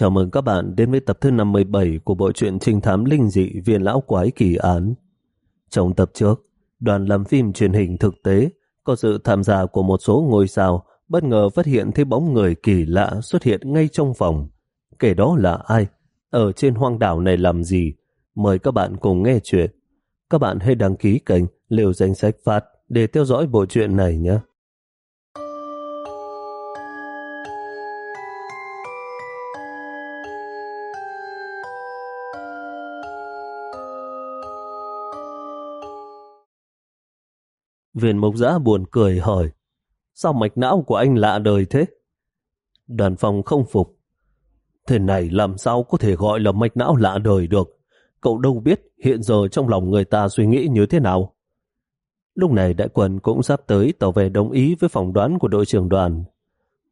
Chào mừng các bạn đến với tập thứ 57 của bộ truyện trinh thám linh dị viên lão quái kỳ án. Trong tập trước, đoàn làm phim truyền hình thực tế có sự tham gia của một số ngôi sao bất ngờ phát hiện thấy bóng người kỳ lạ xuất hiện ngay trong phòng. Kể đó là ai? Ở trên hoang đảo này làm gì? Mời các bạn cùng nghe chuyện. Các bạn hãy đăng ký kênh Liều Danh Sách Phát để theo dõi bộ truyện này nhé. Viên mộc giã buồn cười hỏi, Sao mạch não của anh lạ đời thế? Đoàn phòng không phục, Thế này làm sao có thể gọi là mạch não lạ đời được? Cậu đâu biết hiện giờ trong lòng người ta suy nghĩ như thế nào? Lúc này đại quân cũng sắp tới tàu về đồng ý với phỏng đoán của đội trưởng đoàn.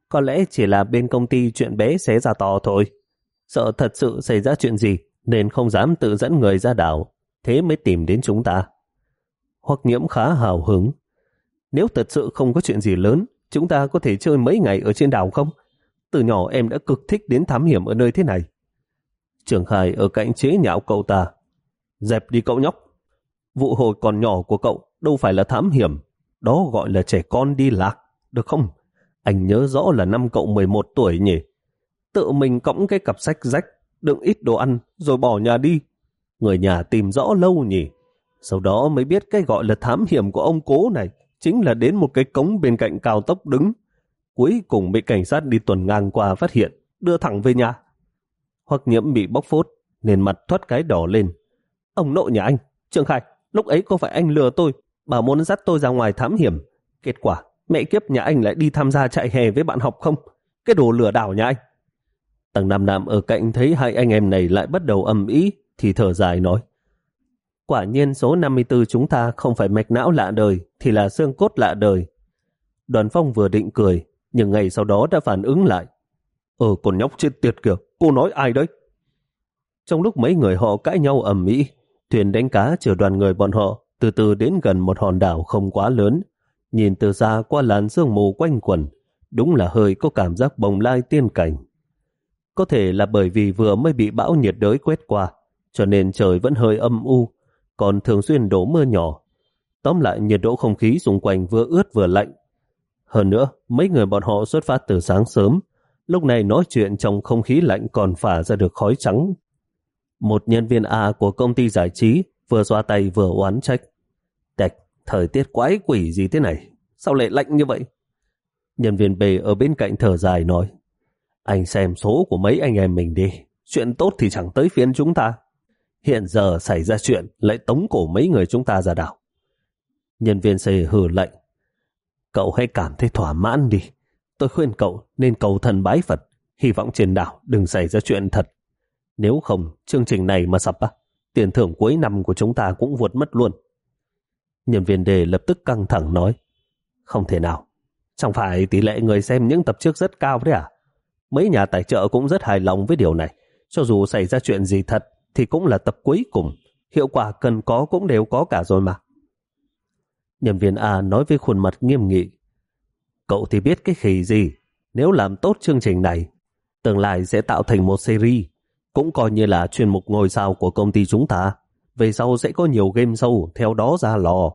Có lẽ chỉ là bên công ty chuyện bé xé ra to thôi. Sợ thật sự xảy ra chuyện gì Nên không dám tự dẫn người ra đảo, Thế mới tìm đến chúng ta hoặc nhiễm khá hào hứng. Nếu thật sự không có chuyện gì lớn, chúng ta có thể chơi mấy ngày ở trên đảo không? Từ nhỏ em đã cực thích đến thám hiểm ở nơi thế này. Trường Khai ở cạnh chế nhạo cậu ta. Dẹp đi cậu nhóc. Vụ hồi còn nhỏ của cậu đâu phải là thám hiểm. Đó gọi là trẻ con đi lạc, được không? Anh nhớ rõ là năm cậu 11 tuổi nhỉ? Tự mình cõng cái cặp sách rách, đựng ít đồ ăn, rồi bỏ nhà đi. Người nhà tìm rõ lâu nhỉ? Sau đó mới biết cái gọi là thám hiểm của ông cố này chính là đến một cái cống bên cạnh cao tốc đứng. Cuối cùng bị cảnh sát đi tuần ngang qua phát hiện, đưa thẳng về nhà. Hoặc nhiễm bị bóc phốt, nên mặt thoát cái đỏ lên. Ông nội nhà anh, Trương Khai, lúc ấy có phải anh lừa tôi, bảo muốn dắt tôi ra ngoài thám hiểm. Kết quả, mẹ kiếp nhà anh lại đi tham gia chạy hè với bạn học không? Cái đồ lừa đảo nhà anh. Tầng Nam Nam ở cạnh thấy hai anh em này lại bắt đầu âm ý, thì thở dài nói. Quả nhiên số 54 chúng ta không phải mạch não lạ đời, thì là xương cốt lạ đời. Đoàn phong vừa định cười, nhưng ngày sau đó đã phản ứng lại. Ờ, con nhóc chết tiệt kìa, cô nói ai đấy? Trong lúc mấy người họ cãi nhau ầm ĩ, thuyền đánh cá chở đoàn người bọn họ từ từ đến gần một hòn đảo không quá lớn. Nhìn từ xa qua làn sương mù quanh quẩn, đúng là hơi có cảm giác bồng lai tiên cảnh. Có thể là bởi vì vừa mới bị bão nhiệt đới quét qua, cho nên trời vẫn hơi âm u, còn thường xuyên đổ mưa nhỏ. Tóm lại nhiệt độ không khí xung quanh vừa ướt vừa lạnh. Hơn nữa, mấy người bọn họ xuất phát từ sáng sớm, lúc này nói chuyện trong không khí lạnh còn phả ra được khói trắng. Một nhân viên A của công ty giải trí vừa xoa tay vừa oán trách. Tạch, thời tiết quái quỷ gì thế này? Sao lại lạnh như vậy? Nhân viên B ở bên cạnh thở dài nói Anh xem số của mấy anh em mình đi. Chuyện tốt thì chẳng tới phiên chúng ta. Hiện giờ xảy ra chuyện lại tống cổ mấy người chúng ta ra đảo. Nhân viên xây hừ lệnh. Cậu hãy cảm thấy thỏa mãn đi. Tôi khuyên cậu nên cầu thần bái Phật. Hy vọng trên đảo đừng xảy ra chuyện thật. Nếu không, chương trình này mà sập á, tiền thưởng cuối năm của chúng ta cũng vụt mất luôn. Nhân viên đề lập tức căng thẳng nói. Không thể nào. Chẳng phải tỷ lệ người xem những tập trước rất cao đấy à? Mấy nhà tài trợ cũng rất hài lòng với điều này. Cho dù xảy ra chuyện gì thật, thì cũng là tập cuối cùng. Hiệu quả cần có cũng đều có cả rồi mà. Nhân viên A nói với khuôn mặt nghiêm nghị. Cậu thì biết cái khỉ gì. Nếu làm tốt chương trình này, tương lai sẽ tạo thành một series. Cũng coi như là chuyên mục ngôi sao của công ty chúng ta. Về sau sẽ có nhiều game show theo đó ra lò.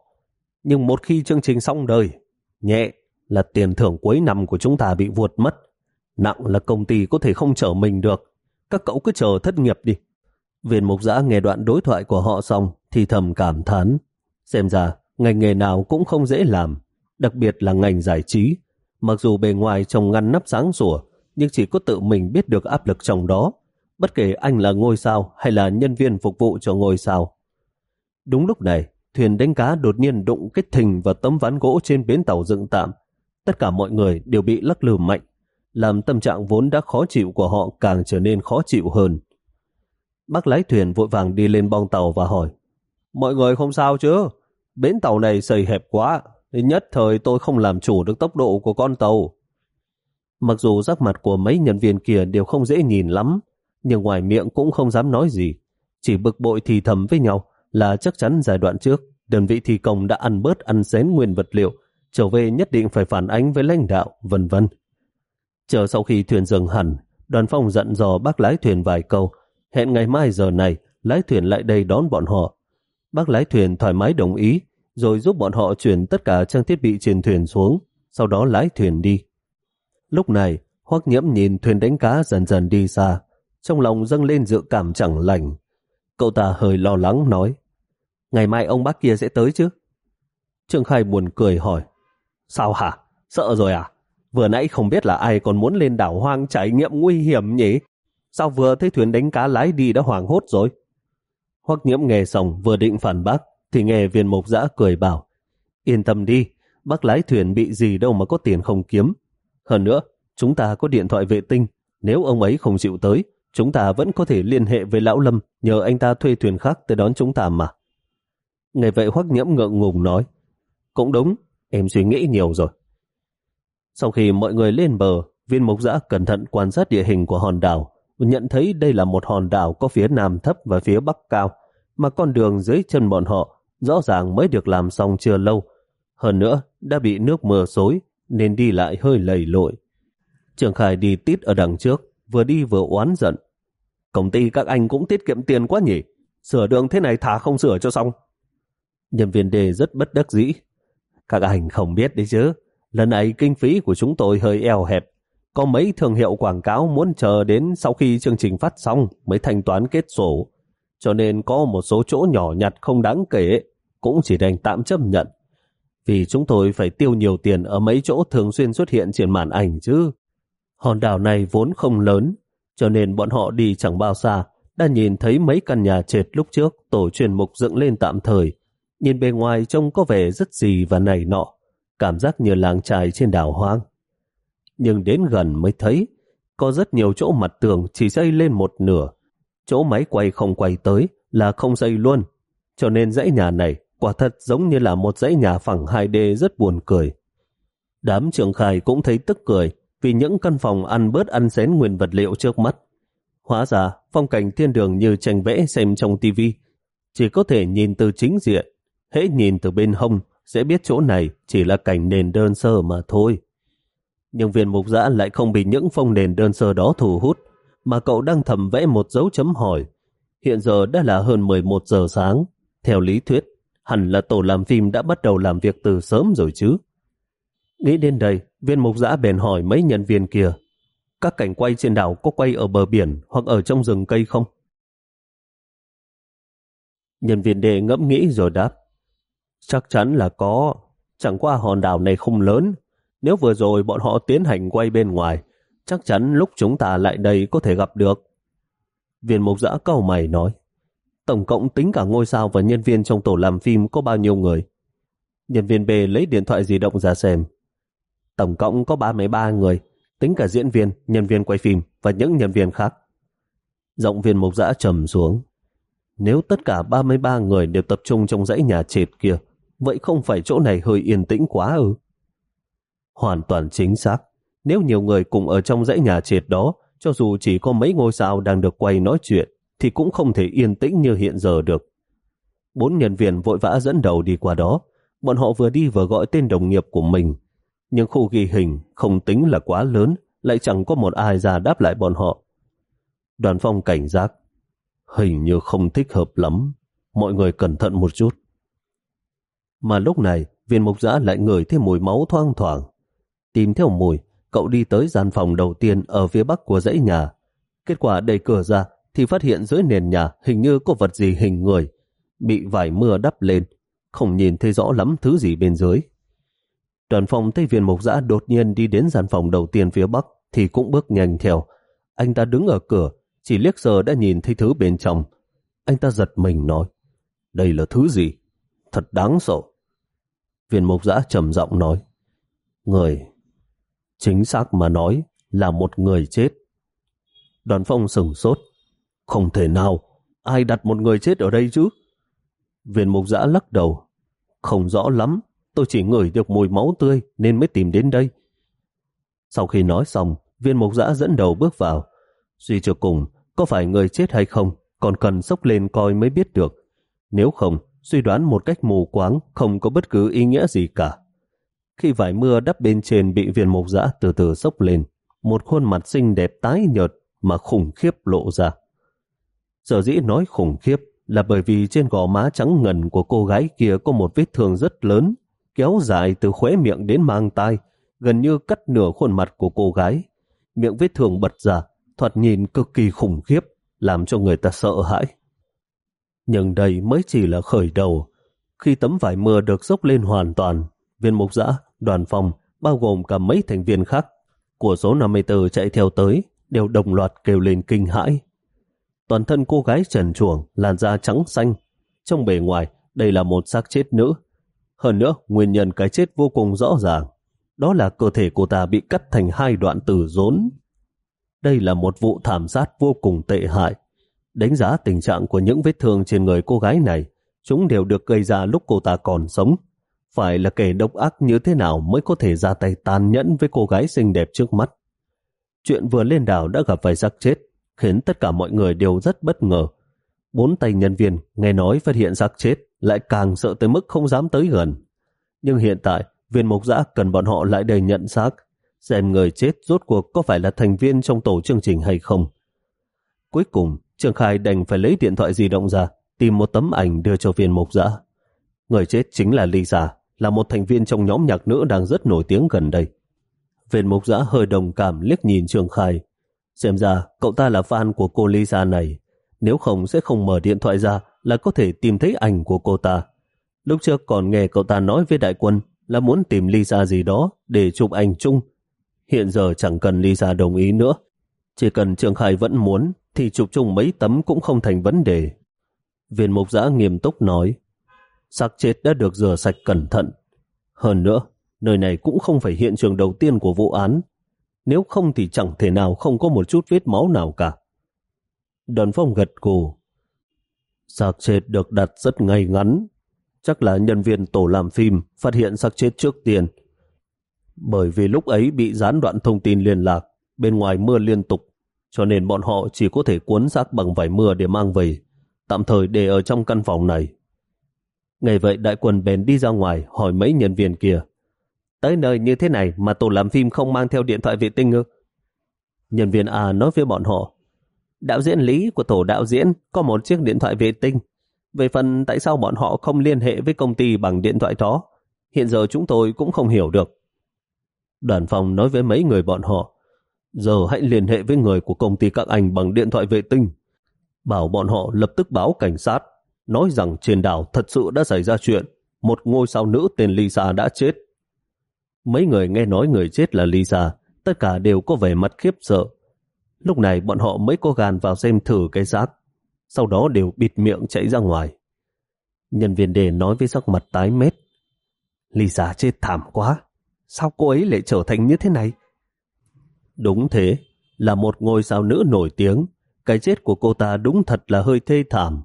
Nhưng một khi chương trình xong đời, nhẹ là tiền thưởng cuối năm của chúng ta bị vuột mất. Nặng là công ty có thể không trở mình được. Các cậu cứ chờ thất nghiệp đi. Viên mục giã nghe đoạn đối thoại của họ xong thì thầm cảm thán. Xem ra, ngành nghề nào cũng không dễ làm, đặc biệt là ngành giải trí. Mặc dù bề ngoài trông ngăn nắp sáng sủa, nhưng chỉ có tự mình biết được áp lực trong đó, bất kể anh là ngôi sao hay là nhân viên phục vụ cho ngôi sao. Đúng lúc này, thuyền đánh cá đột nhiên đụng kích thình và tấm ván gỗ trên bến tàu dựng tạm. Tất cả mọi người đều bị lắc lư mạnh, làm tâm trạng vốn đã khó chịu của họ càng trở nên khó chịu hơn. Bác lái thuyền vội vàng đi lên bong tàu và hỏi Mọi người không sao chứ? Bến tàu này xây hẹp quá, nên nhất thời tôi không làm chủ được tốc độ của con tàu. Mặc dù sắc mặt của mấy nhân viên kia đều không dễ nhìn lắm, nhưng ngoài miệng cũng không dám nói gì. Chỉ bực bội thì thầm với nhau là chắc chắn giai đoạn trước, đơn vị thi công đã ăn bớt ăn xén nguyên vật liệu, trở về nhất định phải phản ánh với lãnh đạo, vân vân. Chờ sau khi thuyền dừng hẳn, đoàn phong dặn dò bác lái thuyền vài câu, hẹn ngày mai giờ này lái thuyền lại đây đón bọn họ. Bác lái thuyền thoải mái đồng ý, rồi giúp bọn họ chuyển tất cả trang thiết bị trên thuyền xuống, sau đó lái thuyền đi. Lúc này, Hoắc Nhiễm nhìn thuyền đánh cá dần dần đi xa, trong lòng dâng lên dự cảm chẳng lành. Cậu ta hơi lo lắng nói, ngày mai ông bác kia sẽ tới chứ? Trương Khai buồn cười hỏi, sao hả? Sợ rồi à? Vừa nãy không biết là ai còn muốn lên đảo hoang trải nghiệm nguy hiểm nhỉ? Sao vừa thấy thuyền đánh cá lái đi đã hoảng hốt rồi? Hoắc nhiễm nghe xong vừa định phản bác, thì nghe viên mộc giã cười bảo, yên tâm đi, bác lái thuyền bị gì đâu mà có tiền không kiếm. Hơn nữa, chúng ta có điện thoại vệ tinh, nếu ông ấy không chịu tới, chúng ta vẫn có thể liên hệ với Lão Lâm nhờ anh ta thuê thuyền khác tới đón chúng ta mà. Ngày vậy Hoắc nhiễm ngượng ngùng nói, cũng đúng, em suy nghĩ nhiều rồi. Sau khi mọi người lên bờ, viên mục giã cẩn thận quan sát địa hình của hòn đảo, nhận thấy đây là một hòn đảo có phía nam thấp và phía bắc cao, mà con đường dưới chân bọn họ rõ ràng mới được làm xong chưa lâu. Hơn nữa, đã bị nước mưa xối, nên đi lại hơi lầy lội. Trường Khải đi tít ở đằng trước, vừa đi vừa oán giận. Công ty các anh cũng tiết kiệm tiền quá nhỉ, sửa đường thế này thả không sửa cho xong. Nhân viên đề rất bất đắc dĩ. Các anh không biết đấy chứ, lần này kinh phí của chúng tôi hơi eo hẹp, có mấy thương hiệu quảng cáo muốn chờ đến sau khi chương trình phát xong mới thanh toán kết sổ. Cho nên có một số chỗ nhỏ nhặt không đáng kể, cũng chỉ đành tạm chấp nhận. Vì chúng tôi phải tiêu nhiều tiền ở mấy chỗ thường xuyên xuất hiện trên màn ảnh chứ. Hòn đảo này vốn không lớn, cho nên bọn họ đi chẳng bao xa, đã nhìn thấy mấy căn nhà trệt lúc trước tổ truyền mục dựng lên tạm thời. Nhìn bề ngoài trông có vẻ rất gì và nảy nọ, cảm giác như làng trài trên đảo hoang nhưng đến gần mới thấy, có rất nhiều chỗ mặt tường chỉ xây lên một nửa. Chỗ máy quay không quay tới là không xây luôn. Cho nên dãy nhà này quả thật giống như là một dãy nhà phẳng 2D rất buồn cười. Đám trưởng khai cũng thấy tức cười vì những căn phòng ăn bớt ăn xén nguyên vật liệu trước mắt. Hóa ra, phong cảnh thiên đường như tranh vẽ xem trong tivi chỉ có thể nhìn từ chính diện. Hễ nhìn từ bên hông, sẽ biết chỗ này chỉ là cảnh nền đơn sơ mà thôi nhưng viên mục giã lại không bị những phong nền đơn sơ đó thu hút, mà cậu đang thầm vẽ một dấu chấm hỏi. Hiện giờ đã là hơn 11 giờ sáng. Theo lý thuyết, hẳn là tổ làm phim đã bắt đầu làm việc từ sớm rồi chứ. Nghĩ đến đây, viên mục giã bèn hỏi mấy nhân viên kia, các cảnh quay trên đảo có quay ở bờ biển hoặc ở trong rừng cây không? Nhân viên đề ngẫm nghĩ rồi đáp, chắc chắn là có, chẳng qua hòn đảo này không lớn, nếu vừa rồi bọn họ tiến hành quay bên ngoài, chắc chắn lúc chúng ta lại đây có thể gặp được. Viên mục giã cầu mày nói, tổng cộng tính cả ngôi sao và nhân viên trong tổ làm phim có bao nhiêu người. Nhân viên B lấy điện thoại di động ra xem. Tổng cộng có 33 người, tính cả diễn viên, nhân viên quay phim và những nhân viên khác. Giọng viên mục giã trầm xuống. Nếu tất cả 33 người đều tập trung trong dãy nhà trệt kia, vậy không phải chỗ này hơi yên tĩnh quá ư? Hoàn toàn chính xác. Nếu nhiều người cùng ở trong dãy nhà trệt đó, cho dù chỉ có mấy ngôi sao đang được quay nói chuyện, thì cũng không thể yên tĩnh như hiện giờ được. Bốn nhân viên vội vã dẫn đầu đi qua đó. Bọn họ vừa đi vừa gọi tên đồng nghiệp của mình. Nhưng khu ghi hình không tính là quá lớn, lại chẳng có một ai ra đáp lại bọn họ. Đoàn phong cảnh giác. Hình như không thích hợp lắm. Mọi người cẩn thận một chút. Mà lúc này, viên mục giã lại ngửi thêm mùi máu thoang thoảng. Tìm theo mùi, cậu đi tới gian phòng đầu tiên ở phía bắc của dãy nhà. Kết quả đẩy cửa ra thì phát hiện dưới nền nhà hình như có vật gì hình người, bị vải mưa đắp lên, không nhìn thấy rõ lắm thứ gì bên dưới. Đoàn phòng Tây Viên Mộc Giã đột nhiên đi đến gian phòng đầu tiên phía bắc thì cũng bước nhanh theo. Anh ta đứng ở cửa, chỉ liếc giờ đã nhìn thấy thứ bên trong. Anh ta giật mình nói, đây là thứ gì? Thật đáng sợ. Viên Mộc Giã trầm giọng nói, người Chính xác mà nói là một người chết. Đoàn phong sừng sốt. Không thể nào, ai đặt một người chết ở đây chứ? Viên mục giã lắc đầu. Không rõ lắm, tôi chỉ ngửi được mùi máu tươi nên mới tìm đến đây. Sau khi nói xong, viên mục giã dẫn đầu bước vào. Suy cho cùng, có phải người chết hay không, còn cần sốc lên coi mới biết được. Nếu không, suy đoán một cách mù quáng không có bất cứ ý nghĩa gì cả. Khi vải mưa đắp bên trên bị viên mục dã từ từ sốc lên, một khuôn mặt xinh đẹp tái nhợt mà khủng khiếp lộ ra. Sở dĩ nói khủng khiếp là bởi vì trên gò má trắng ngần của cô gái kia có một vết thương rất lớn, kéo dài từ khóe miệng đến mang tai, gần như cắt nửa khuôn mặt của cô gái. Miệng vết thương bật ra, thoạt nhìn cực kỳ khủng khiếp, làm cho người ta sợ hãi. Nhưng đây mới chỉ là khởi đầu. Khi tấm vải mưa được dốc lên hoàn toàn, viên mục giã, đoàn phòng, bao gồm cả mấy thành viên khác của số 54 chạy theo tới, đều đồng loạt kêu lên kinh hãi. Toàn thân cô gái trần chuồng, làn da trắng xanh. Trong bề ngoài, đây là một xác chết nữ. Hơn nữa, nguyên nhân cái chết vô cùng rõ ràng. Đó là cơ thể cô ta bị cắt thành hai đoạn tử rốn. Đây là một vụ thảm sát vô cùng tệ hại. Đánh giá tình trạng của những vết thương trên người cô gái này, chúng đều được gây ra lúc cô ta còn sống. Phải là kẻ độc ác như thế nào mới có thể ra tay tàn nhẫn với cô gái xinh đẹp trước mắt. Chuyện vừa lên đảo đã gặp phải xác chết, khiến tất cả mọi người đều rất bất ngờ. Bốn tay nhân viên nghe nói phát hiện xác chết lại càng sợ tới mức không dám tới gần. Nhưng hiện tại, viên mục giã cần bọn họ lại đầy nhận xác, xem người chết rốt cuộc có phải là thành viên trong tổ chương trình hay không. Cuối cùng, Trường Khai đành phải lấy điện thoại di động ra, tìm một tấm ảnh đưa cho viên mục giã. Người chết chính là Lisa, là một thành viên trong nhóm nhạc nữ đang rất nổi tiếng gần đây. Viên mục giã hơi đồng cảm liếc nhìn Trường Khai. Xem ra, cậu ta là fan của cô Lisa này. Nếu không sẽ không mở điện thoại ra là có thể tìm thấy ảnh của cô ta. Lúc trước còn nghe cậu ta nói với đại quân là muốn tìm Lisa gì đó để chụp ảnh chung. Hiện giờ chẳng cần Lisa đồng ý nữa. Chỉ cần Trường Khai vẫn muốn thì chụp chung mấy tấm cũng không thành vấn đề. Viên mục giã nghiêm túc nói xác chết đã được rửa sạch cẩn thận. Hơn nữa, nơi này cũng không phải hiện trường đầu tiên của vụ án. Nếu không thì chẳng thể nào không có một chút vết máu nào cả. Đoàn phong gật cù. Xác chết được đặt rất ngay ngắn. Chắc là nhân viên tổ làm phim phát hiện xác chết trước tiên. Bởi vì lúc ấy bị gián đoạn thông tin liên lạc, bên ngoài mưa liên tục, cho nên bọn họ chỉ có thể cuốn xác bằng vải mưa để mang về, tạm thời để ở trong căn phòng này. Ngày vậy đại quần bèn đi ra ngoài hỏi mấy nhân viên kia. Tới nơi như thế này mà tổ làm phim không mang theo điện thoại vệ tinh ư? Nhân viên A nói với bọn họ. Đạo diễn lý của tổ đạo diễn có một chiếc điện thoại vệ tinh. Về phần tại sao bọn họ không liên hệ với công ty bằng điện thoại đó, hiện giờ chúng tôi cũng không hiểu được. Đoàn phòng nói với mấy người bọn họ, giờ hãy liên hệ với người của công ty các anh bằng điện thoại vệ tinh. Bảo bọn họ lập tức báo cảnh sát nói rằng trên đảo thật sự đã xảy ra chuyện, một ngôi sao nữ tên Lisa đã chết. Mấy người nghe nói người chết là Lisa, tất cả đều có vẻ mặt khiếp sợ. Lúc này bọn họ mới có gan vào xem thử cái xác, sau đó đều bịt miệng chạy ra ngoài. Nhân viên đề nói với sắc mặt tái mét. Lisa chết thảm quá, sao cô ấy lại trở thành như thế này? Đúng thế, là một ngôi sao nữ nổi tiếng, cái chết của cô ta đúng thật là hơi thê thảm.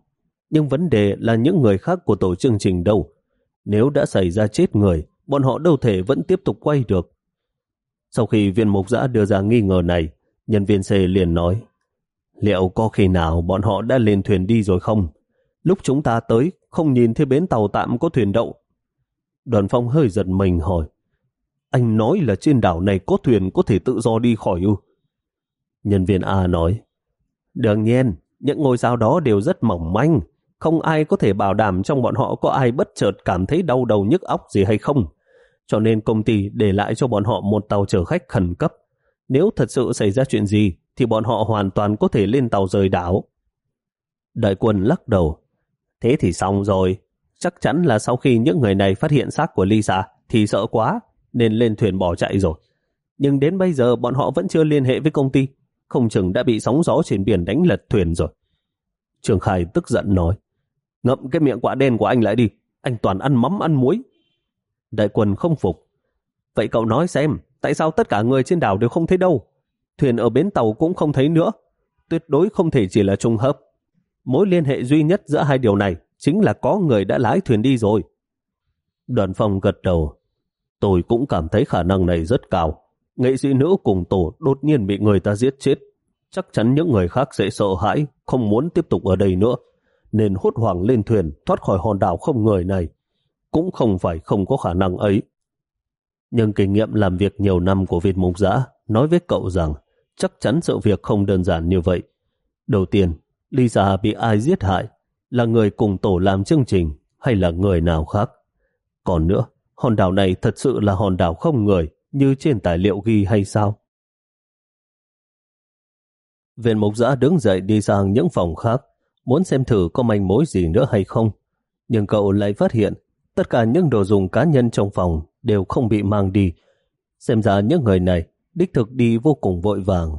Nhưng vấn đề là những người khác của tổ chương trình đâu. Nếu đã xảy ra chết người, bọn họ đâu thể vẫn tiếp tục quay được. Sau khi viên mục giã đưa ra nghi ngờ này, nhân viên C liền nói, liệu có khi nào bọn họ đã lên thuyền đi rồi không? Lúc chúng ta tới, không nhìn thấy bến tàu tạm có thuyền đậu. Đoàn phong hơi giật mình hỏi, anh nói là trên đảo này có thuyền có thể tự do đi khỏi ư? Nhân viên A nói, đương nhiên, những ngôi sao đó đều rất mỏng manh, không ai có thể bảo đảm trong bọn họ có ai bất chợt cảm thấy đau đầu nhức óc gì hay không. Cho nên công ty để lại cho bọn họ một tàu chở khách khẩn cấp. Nếu thật sự xảy ra chuyện gì, thì bọn họ hoàn toàn có thể lên tàu rời đảo. Đại quân lắc đầu. Thế thì xong rồi. Chắc chắn là sau khi những người này phát hiện xác của Lisa thì sợ quá, nên lên thuyền bỏ chạy rồi. Nhưng đến bây giờ bọn họ vẫn chưa liên hệ với công ty, không chừng đã bị sóng gió trên biển đánh lật thuyền rồi. Trường Khai tức giận nói. Ngậm cái miệng quả đen của anh lại đi, anh toàn ăn mắm ăn muối. Đại quần không phục. Vậy cậu nói xem, tại sao tất cả người trên đảo đều không thấy đâu? Thuyền ở bến tàu cũng không thấy nữa. Tuyệt đối không thể chỉ là trùng hợp. Mối liên hệ duy nhất giữa hai điều này chính là có người đã lái thuyền đi rồi. Đoàn phòng gật đầu. Tôi cũng cảm thấy khả năng này rất cao. Nghệ sĩ nữ cùng tổ đột nhiên bị người ta giết chết. Chắc chắn những người khác sẽ sợ hãi, không muốn tiếp tục ở đây nữa nên hốt hoảng lên thuyền thoát khỏi hòn đảo không người này. Cũng không phải không có khả năng ấy. Nhưng kinh nghiệm làm việc nhiều năm của Việt Mục Giã nói với cậu rằng chắc chắn sự việc không đơn giản như vậy. Đầu tiên, Lisa bị ai giết hại? Là người cùng tổ làm chương trình hay là người nào khác? Còn nữa, hòn đảo này thật sự là hòn đảo không người như trên tài liệu ghi hay sao? Viện mục giã đứng dậy đi sang những phòng khác, muốn xem thử có manh mối gì nữa hay không. Nhưng cậu lại phát hiện tất cả những đồ dùng cá nhân trong phòng đều không bị mang đi. Xem ra những người này đích thực đi vô cùng vội vàng.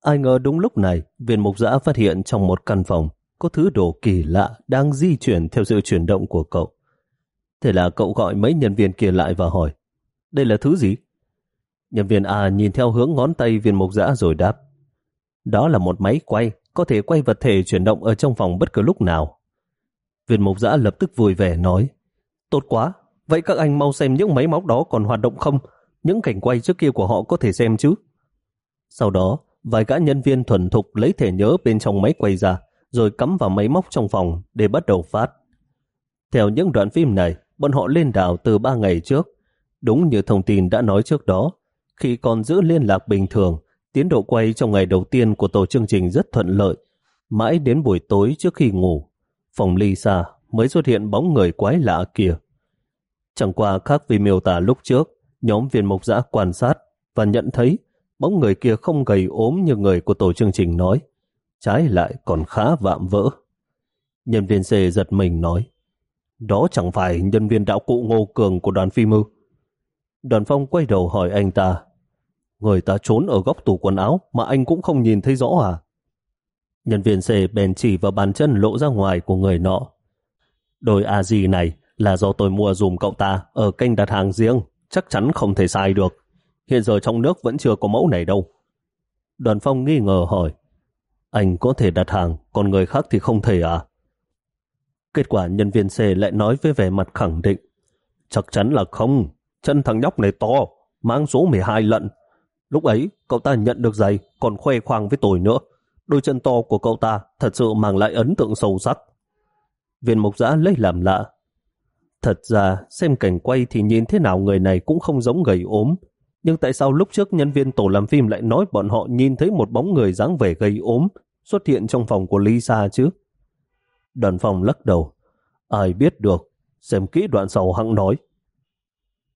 Ai ngờ đúng lúc này, viên mục giã phát hiện trong một căn phòng có thứ đồ kỳ lạ đang di chuyển theo sự chuyển động của cậu. Thế là cậu gọi mấy nhân viên kia lại và hỏi, đây là thứ gì? Nhân viên A nhìn theo hướng ngón tay viên mục giã rồi đáp, đó là một máy quay, có thể quay vật thể chuyển động ở trong phòng bất cứ lúc nào. Viên mục giã lập tức vui vẻ nói, tốt quá, vậy các anh mau xem những máy móc đó còn hoạt động không? Những cảnh quay trước kia của họ có thể xem chứ? Sau đó, vài gã nhân viên thuần thục lấy thẻ nhớ bên trong máy quay ra, rồi cắm vào máy móc trong phòng để bắt đầu phát. Theo những đoạn phim này, bọn họ lên đảo từ 3 ngày trước. Đúng như thông tin đã nói trước đó, khi còn giữ liên lạc bình thường, tiến độ quay trong ngày đầu tiên của tổ chương trình rất thuận lợi. Mãi đến buổi tối trước khi ngủ, phòng Lisa mới xuất hiện bóng người quái lạ kia. Chẳng qua khác vì miêu tả lúc trước, nhóm viên mục giã quan sát và nhận thấy bóng người kia không gầy ốm như người của tổ chương trình nói, trái lại còn khá vạm vỡ. Nhân viên C giật mình nói, đó chẳng phải nhân viên đạo cụ Ngô Cường của đoàn phim ư. Đoàn phong quay đầu hỏi anh ta, người ta trốn ở góc tủ quần áo mà anh cũng không nhìn thấy rõ à? Nhân viên C bèn chỉ vào bàn chân lộ ra ngoài của người nọ. Đôi a gì này là do tôi mua dùm cậu ta ở kênh đặt hàng riêng, chắc chắn không thể sai được. Hiện giờ trong nước vẫn chưa có mẫu này đâu. Đoàn phong nghi ngờ hỏi, anh có thể đặt hàng, còn người khác thì không thể à? Kết quả nhân viên C lại nói với vẻ mặt khẳng định, chắc chắn là không, chân thằng nhóc này to, mang số 12 lận. Lúc ấy, cậu ta nhận được giày, còn khoe khoang với tôi nữa. Đôi chân to của cậu ta thật sự mang lại ấn tượng sâu sắc. Viên mục giã lấy làm lạ. Thật ra, xem cảnh quay thì nhìn thế nào người này cũng không giống gầy ốm, nhưng tại sao lúc trước nhân viên tổ làm phim lại nói bọn họ nhìn thấy một bóng người dáng vẻ gây ốm xuất hiện trong phòng của Lisa chứ? Đoàn phòng lắc đầu. Ai biết được, xem kỹ đoạn sau hăng nói.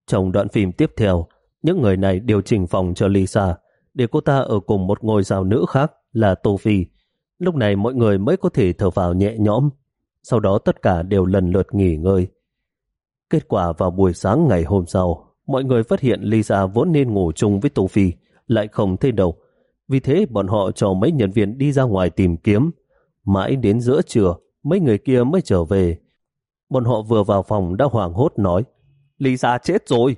Trong đoạn phim tiếp theo, những người này điều chỉnh phòng cho Lisa để cô ta ở cùng một ngôi sao nữ khác là Tô Phi. Lúc này mọi người mới có thể thở vào nhẹ nhõm. Sau đó tất cả đều lần lượt nghỉ ngơi. Kết quả vào buổi sáng ngày hôm sau, mọi người phát hiện Lisa vốn nên ngủ chung với Tô Phi, lại không thấy đâu. Vì thế bọn họ cho mấy nhân viên đi ra ngoài tìm kiếm. Mãi đến giữa trưa, mấy người kia mới trở về. Bọn họ vừa vào phòng đã hoảng hốt nói, Lisa chết rồi.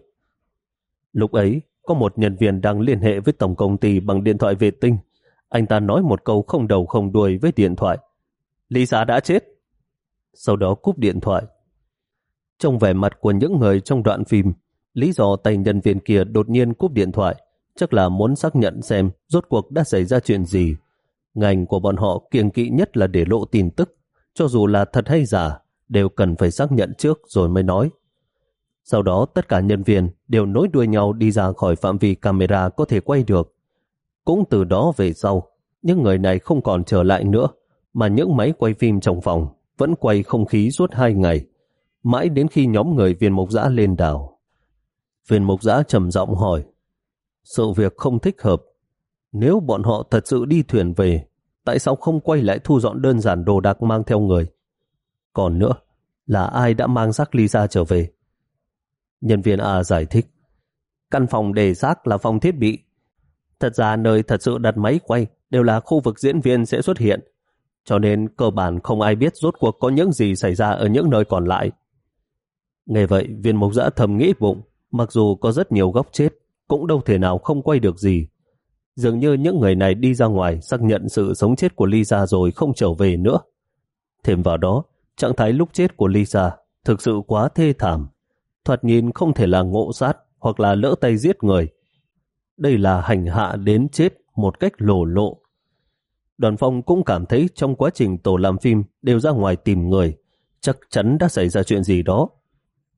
Lúc ấy, có một nhân viên đang liên hệ với tổng công ty bằng điện thoại vệ tinh. Anh ta nói một câu không đầu không đuôi với điện thoại. Lisa đã chết. Sau đó cúp điện thoại. Trong vẻ mặt của những người trong đoạn phim, Lý do tay nhân viên kia đột nhiên cúp điện thoại chắc là muốn xác nhận xem rốt cuộc đã xảy ra chuyện gì. Ngành của bọn họ kiêng kỵ nhất là để lộ tin tức, cho dù là thật hay giả, đều cần phải xác nhận trước rồi mới nói. Sau đó tất cả nhân viên đều nối đuôi nhau đi ra khỏi phạm vi camera có thể quay được. Cũng từ đó về sau, những người này không còn trở lại nữa, mà những máy quay phim trong phòng vẫn quay không khí suốt hai ngày, mãi đến khi nhóm người viên mục giã lên đảo. Viên mục giã trầm giọng hỏi, sự việc không thích hợp. Nếu bọn họ thật sự đi thuyền về, tại sao không quay lại thu dọn đơn giản đồ đạc mang theo người? Còn nữa, là ai đã mang xác Lisa trở về? Nhân viên A giải thích, căn phòng để xác là phòng thiết bị. Thật ra nơi thật sự đặt máy quay đều là khu vực diễn viên sẽ xuất hiện, cho nên cơ bản không ai biết rốt cuộc có những gì xảy ra ở những nơi còn lại. Nghe vậy, viên mộc dã thầm nghĩ bụng, Mặc dù có rất nhiều góc chết, cũng đâu thể nào không quay được gì. Dường như những người này đi ra ngoài xác nhận sự sống chết của Lisa rồi không trở về nữa. Thêm vào đó, trạng thái lúc chết của Lisa thực sự quá thê thảm. Thoạt nhìn không thể là ngộ sát hoặc là lỡ tay giết người. Đây là hành hạ đến chết một cách lổ lộ. Đoàn phong cũng cảm thấy trong quá trình tổ làm phim đều ra ngoài tìm người, chắc chắn đã xảy ra chuyện gì đó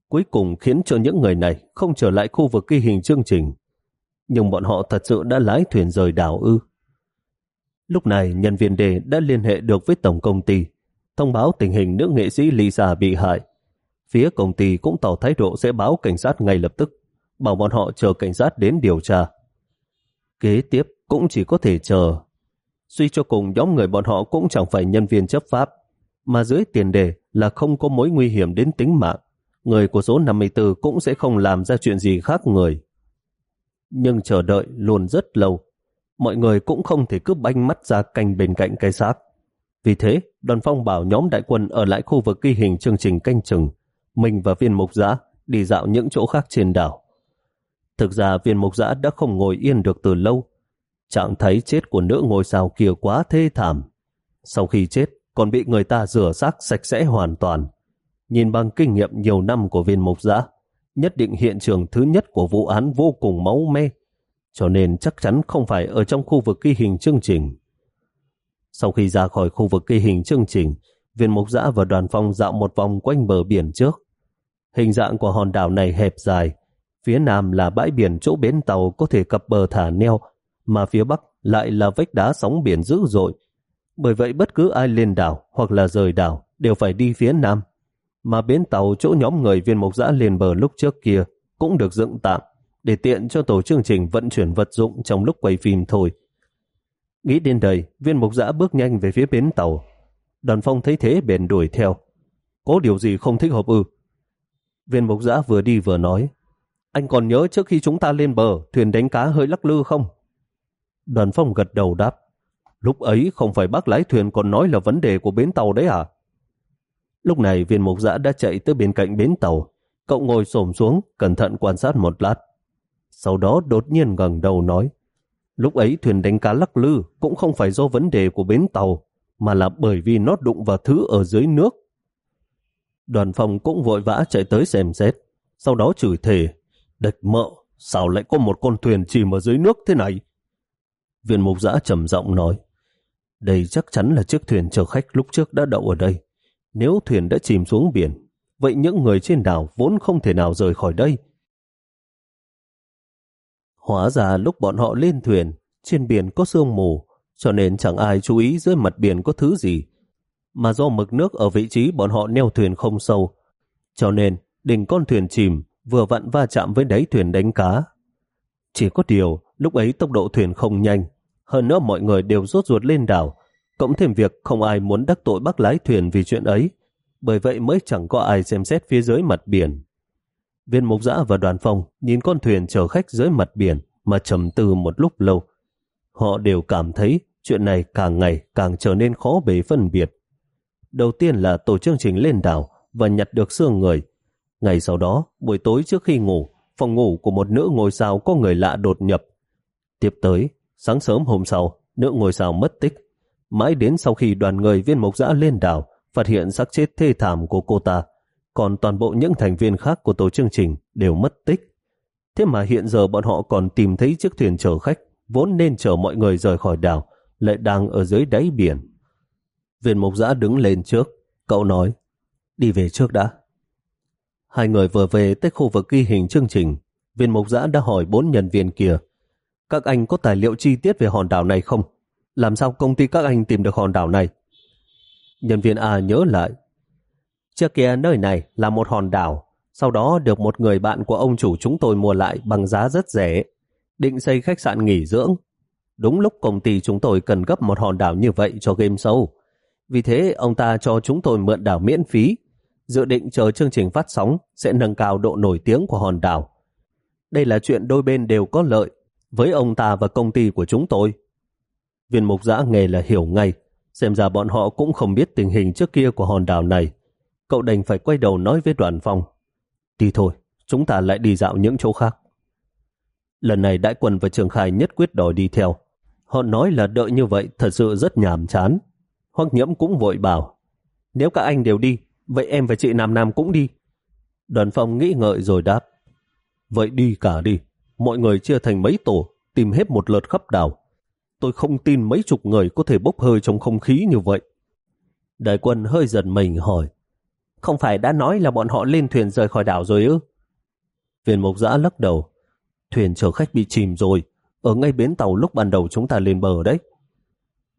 cuối cùng khiến cho những người này không trở lại khu vực ghi hình chương trình. nhưng bọn họ thật sự đã lái thuyền rời đảo ư. Lúc này, nhân viên đề đã liên hệ được với tổng công ty, thông báo tình hình nữ nghệ sĩ Lisa bị hại. Phía công ty cũng tỏ thái độ sẽ báo cảnh sát ngay lập tức, bảo bọn họ chờ cảnh sát đến điều tra. Kế tiếp cũng chỉ có thể chờ. Suy cho cùng nhóm người bọn họ cũng chẳng phải nhân viên chấp pháp, mà dưới tiền đề là không có mối nguy hiểm đến tính mạng. Người của số 54 cũng sẽ không làm ra chuyện gì khác người. Nhưng chờ đợi luôn rất lâu. Mọi người cũng không thể cứ banh mắt ra canh bên cạnh cái xác. Vì thế, đoàn phong bảo nhóm đại quân ở lại khu vực ghi hình chương trình canh chừng. Mình và viên mục giã đi dạo những chỗ khác trên đảo. Thực ra viên mục giã đã không ngồi yên được từ lâu. Trạng thấy chết của nữ ngôi sao kia quá thê thảm. Sau khi chết, còn bị người ta rửa xác sạch sẽ hoàn toàn. Nhìn bằng kinh nghiệm nhiều năm của viên mục giã, nhất định hiện trường thứ nhất của vụ án vô cùng máu me, cho nên chắc chắn không phải ở trong khu vực ghi hình chương trình. Sau khi ra khỏi khu vực ghi hình chương trình, viên mục giã và đoàn phong dạo một vòng quanh bờ biển trước. Hình dạng của hòn đảo này hẹp dài, phía nam là bãi biển chỗ bến tàu có thể cập bờ thả neo, mà phía bắc lại là vách đá sóng biển dữ dội. Bởi vậy bất cứ ai lên đảo hoặc là rời đảo đều phải đi phía nam. Mà bến tàu chỗ nhóm người viên mộc giã lên bờ lúc trước kia cũng được dựng tạm để tiện cho tổ chương trình vận chuyển vật dụng trong lúc quay phim thôi. Nghĩ đến đây, viên mục giã bước nhanh về phía bến tàu. Đoàn phong thấy thế bền đuổi theo. Có điều gì không thích hợp ư? Viên mục giã vừa đi vừa nói. Anh còn nhớ trước khi chúng ta lên bờ, thuyền đánh cá hơi lắc lư không? Đoàn phong gật đầu đáp. Lúc ấy không phải bác lái thuyền còn nói là vấn đề của bến tàu đấy à? Lúc này viên mục giã đã chạy tới bên cạnh bến tàu. Cậu ngồi xổm xuống, cẩn thận quan sát một lát. Sau đó đột nhiên ngẩng đầu nói. Lúc ấy thuyền đánh cá lắc lư cũng không phải do vấn đề của bến tàu, mà là bởi vì nó đụng vào thứ ở dưới nước. Đoàn phòng cũng vội vã chạy tới xem xét, sau đó chửi thề. Địch mợ, sao lại có một con thuyền chìm ở dưới nước thế này? Viên mục giã trầm giọng nói. Đây chắc chắn là chiếc thuyền chở khách lúc trước đã đậu ở đây. Nếu thuyền đã chìm xuống biển, vậy những người trên đảo vốn không thể nào rời khỏi đây. Hóa ra lúc bọn họ lên thuyền, trên biển có sương mù, cho nên chẳng ai chú ý dưới mặt biển có thứ gì. Mà do mực nước ở vị trí bọn họ neo thuyền không sâu, cho nên đỉnh con thuyền chìm vừa vặn va chạm với đáy thuyền đánh cá. Chỉ có điều, lúc ấy tốc độ thuyền không nhanh, hơn nữa mọi người đều rốt ruột lên đảo, cộng thêm việc không ai muốn đắc tội bác lái thuyền vì chuyện ấy, bởi vậy mới chẳng có ai xem xét phía dưới mặt biển. Viên mục giã và đoàn phong nhìn con thuyền chở khách dưới mặt biển mà trầm tư một lúc lâu. Họ đều cảm thấy chuyện này càng ngày càng trở nên khó bề phân biệt. Đầu tiên là tổ chương trình lên đảo và nhặt được xương người. Ngày sau đó, buổi tối trước khi ngủ, phòng ngủ của một nữ ngôi sao có người lạ đột nhập. Tiếp tới, sáng sớm hôm sau, nữ ngôi sao mất tích. Mãi đến sau khi đoàn người viên mộc dã lên đảo, phát hiện xác chết thê thảm của cô ta, còn toàn bộ những thành viên khác của tổ chương trình đều mất tích. Thế mà hiện giờ bọn họ còn tìm thấy chiếc thuyền chở khách vốn nên chở mọi người rời khỏi đảo lại đang ở dưới đáy biển. Viên mục giã đứng lên trước, cậu nói, đi về trước đã. Hai người vừa về tới khu vực ghi hình chương trình, viên mục giã đã hỏi bốn nhân viên kia, các anh có tài liệu chi tiết về hòn đảo này không? Làm sao công ty các anh tìm được hòn đảo này? Nhân viên A nhớ lại, Trước kia nơi này là một hòn đảo, sau đó được một người bạn của ông chủ chúng tôi mua lại bằng giá rất rẻ, định xây khách sạn nghỉ dưỡng. Đúng lúc công ty chúng tôi cần gấp một hòn đảo như vậy cho game show. Vì thế ông ta cho chúng tôi mượn đảo miễn phí, dự định chờ chương trình phát sóng sẽ nâng cao độ nổi tiếng của hòn đảo. Đây là chuyện đôi bên đều có lợi với ông ta và công ty của chúng tôi. Viên mục giã nghề là hiểu ngay, xem ra bọn họ cũng không biết tình hình trước kia của hòn đảo này cậu đành phải quay đầu nói với đoàn phòng Đi thôi, chúng ta lại đi dạo những chỗ khác. Lần này đại quân và trường khai nhất quyết đòi đi theo. Họ nói là đợi như vậy thật sự rất nhàm chán. Hoắc nhiễm cũng vội bảo. Nếu các anh đều đi, vậy em và chị Nam Nam cũng đi. Đoàn phong nghĩ ngợi rồi đáp. Vậy đi cả đi. Mọi người chia thành mấy tổ, tìm hết một lượt khắp đảo. Tôi không tin mấy chục người có thể bốc hơi trong không khí như vậy. Đại quân hơi giật mình hỏi. Không phải đã nói là bọn họ lên thuyền rời khỏi đảo rồi ư? Viên mục giã lắc đầu. thuyền chở khách bị chìm rồi, ở ngay bến tàu lúc ban đầu chúng ta lên bờ đấy.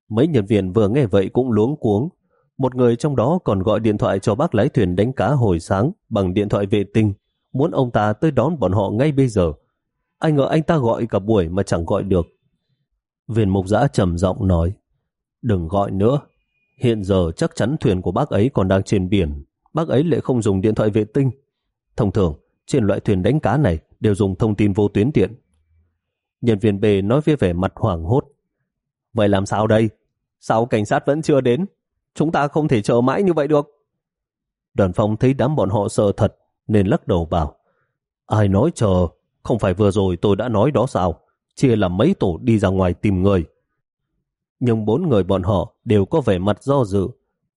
Mấy nhân viên vừa nghe vậy cũng luống cuống. Một người trong đó còn gọi điện thoại cho bác lái thuyền đánh cá hồi sáng bằng điện thoại vệ tinh, muốn ông ta tới đón bọn họ ngay bây giờ. Anh ngờ anh ta gọi cả buổi mà chẳng gọi được. Viên mục giã trầm giọng nói, đừng gọi nữa. Hiện giờ chắc chắn thuyền của bác ấy còn đang trên biển. Bác ấy lại không dùng điện thoại vệ tinh. Thông thường, trên loại thuyền đánh cá này đều dùng thông tin vô tuyến điện. Nhân viên B nói với vẻ mặt hoảng hốt. Vậy làm sao đây? Sao cảnh sát vẫn chưa đến? Chúng ta không thể chờ mãi như vậy được. Đoàn phong thấy đám bọn họ sợ thật nên lắc đầu bảo Ai nói chờ? Không phải vừa rồi tôi đã nói đó sao? Chia làm mấy tổ đi ra ngoài tìm người. Nhưng bốn người bọn họ đều có vẻ mặt do dự,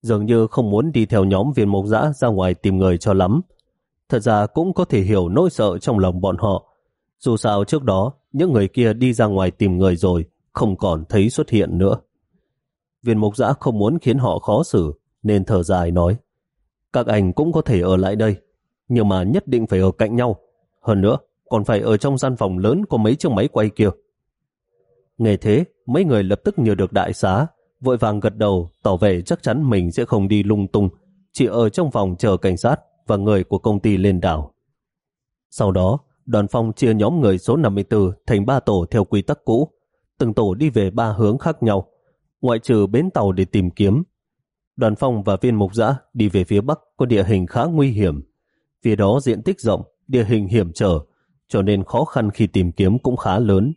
dường như không muốn đi theo nhóm viên mộc giã ra ngoài tìm người cho lắm. Thật ra cũng có thể hiểu nỗi sợ trong lòng bọn họ. Dù sao trước đó, những người kia đi ra ngoài tìm người rồi, không còn thấy xuất hiện nữa. Viên mục giã không muốn khiến họ khó xử, nên thở dài nói, các anh cũng có thể ở lại đây, nhưng mà nhất định phải ở cạnh nhau. Hơn nữa, còn phải ở trong gian phòng lớn có mấy chiếc máy quay kia. Nghe thế, mấy người lập tức nhờ được đại xá, vội vàng gật đầu, tỏ vẻ chắc chắn mình sẽ không đi lung tung, chỉ ở trong phòng chờ cảnh sát và người của công ty lên đảo. Sau đó, đoàn phong chia nhóm người số 54 thành ba tổ theo quy tắc cũ, từng tổ đi về ba hướng khác nhau, ngoại trừ bến tàu để tìm kiếm. Đoàn phong và viên mục giã đi về phía bắc có địa hình khá nguy hiểm. Phía đó diện tích rộng, địa hình hiểm trở, cho nên khó khăn khi tìm kiếm cũng khá lớn.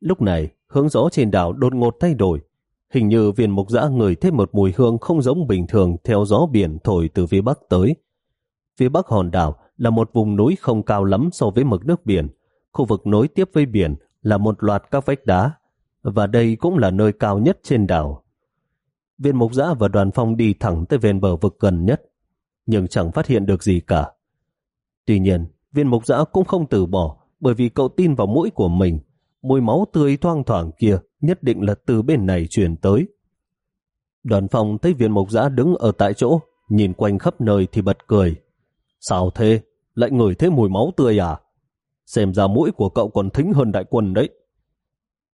Lúc này, hướng gió trên đảo đột ngột thay đổi. Hình như viên mục giã ngửi thêm một mùi hương không giống bình thường theo gió biển thổi từ phía bắc tới. Phía bắc hòn đảo là một vùng núi không cao lắm so với mực nước biển. Khu vực nối tiếp với biển là một loạt các vách đá, và đây cũng là nơi cao nhất trên đảo. Viên mục giã và đoàn phong đi thẳng tới ven bờ vực gần nhất, nhưng chẳng phát hiện được gì cả. Tuy nhiên, viên mục giã cũng không từ bỏ, bởi vì cậu tin vào mũi của mình, mùi máu tươi thoang thoảng kia nhất định là từ bên này truyền tới. Đoàn phong thấy viên mục giã đứng ở tại chỗ, nhìn quanh khắp nơi thì bật cười. Sao thế? Lại ngửi thấy mùi máu tươi à? Xem ra mũi của cậu còn thính hơn đại quân đấy.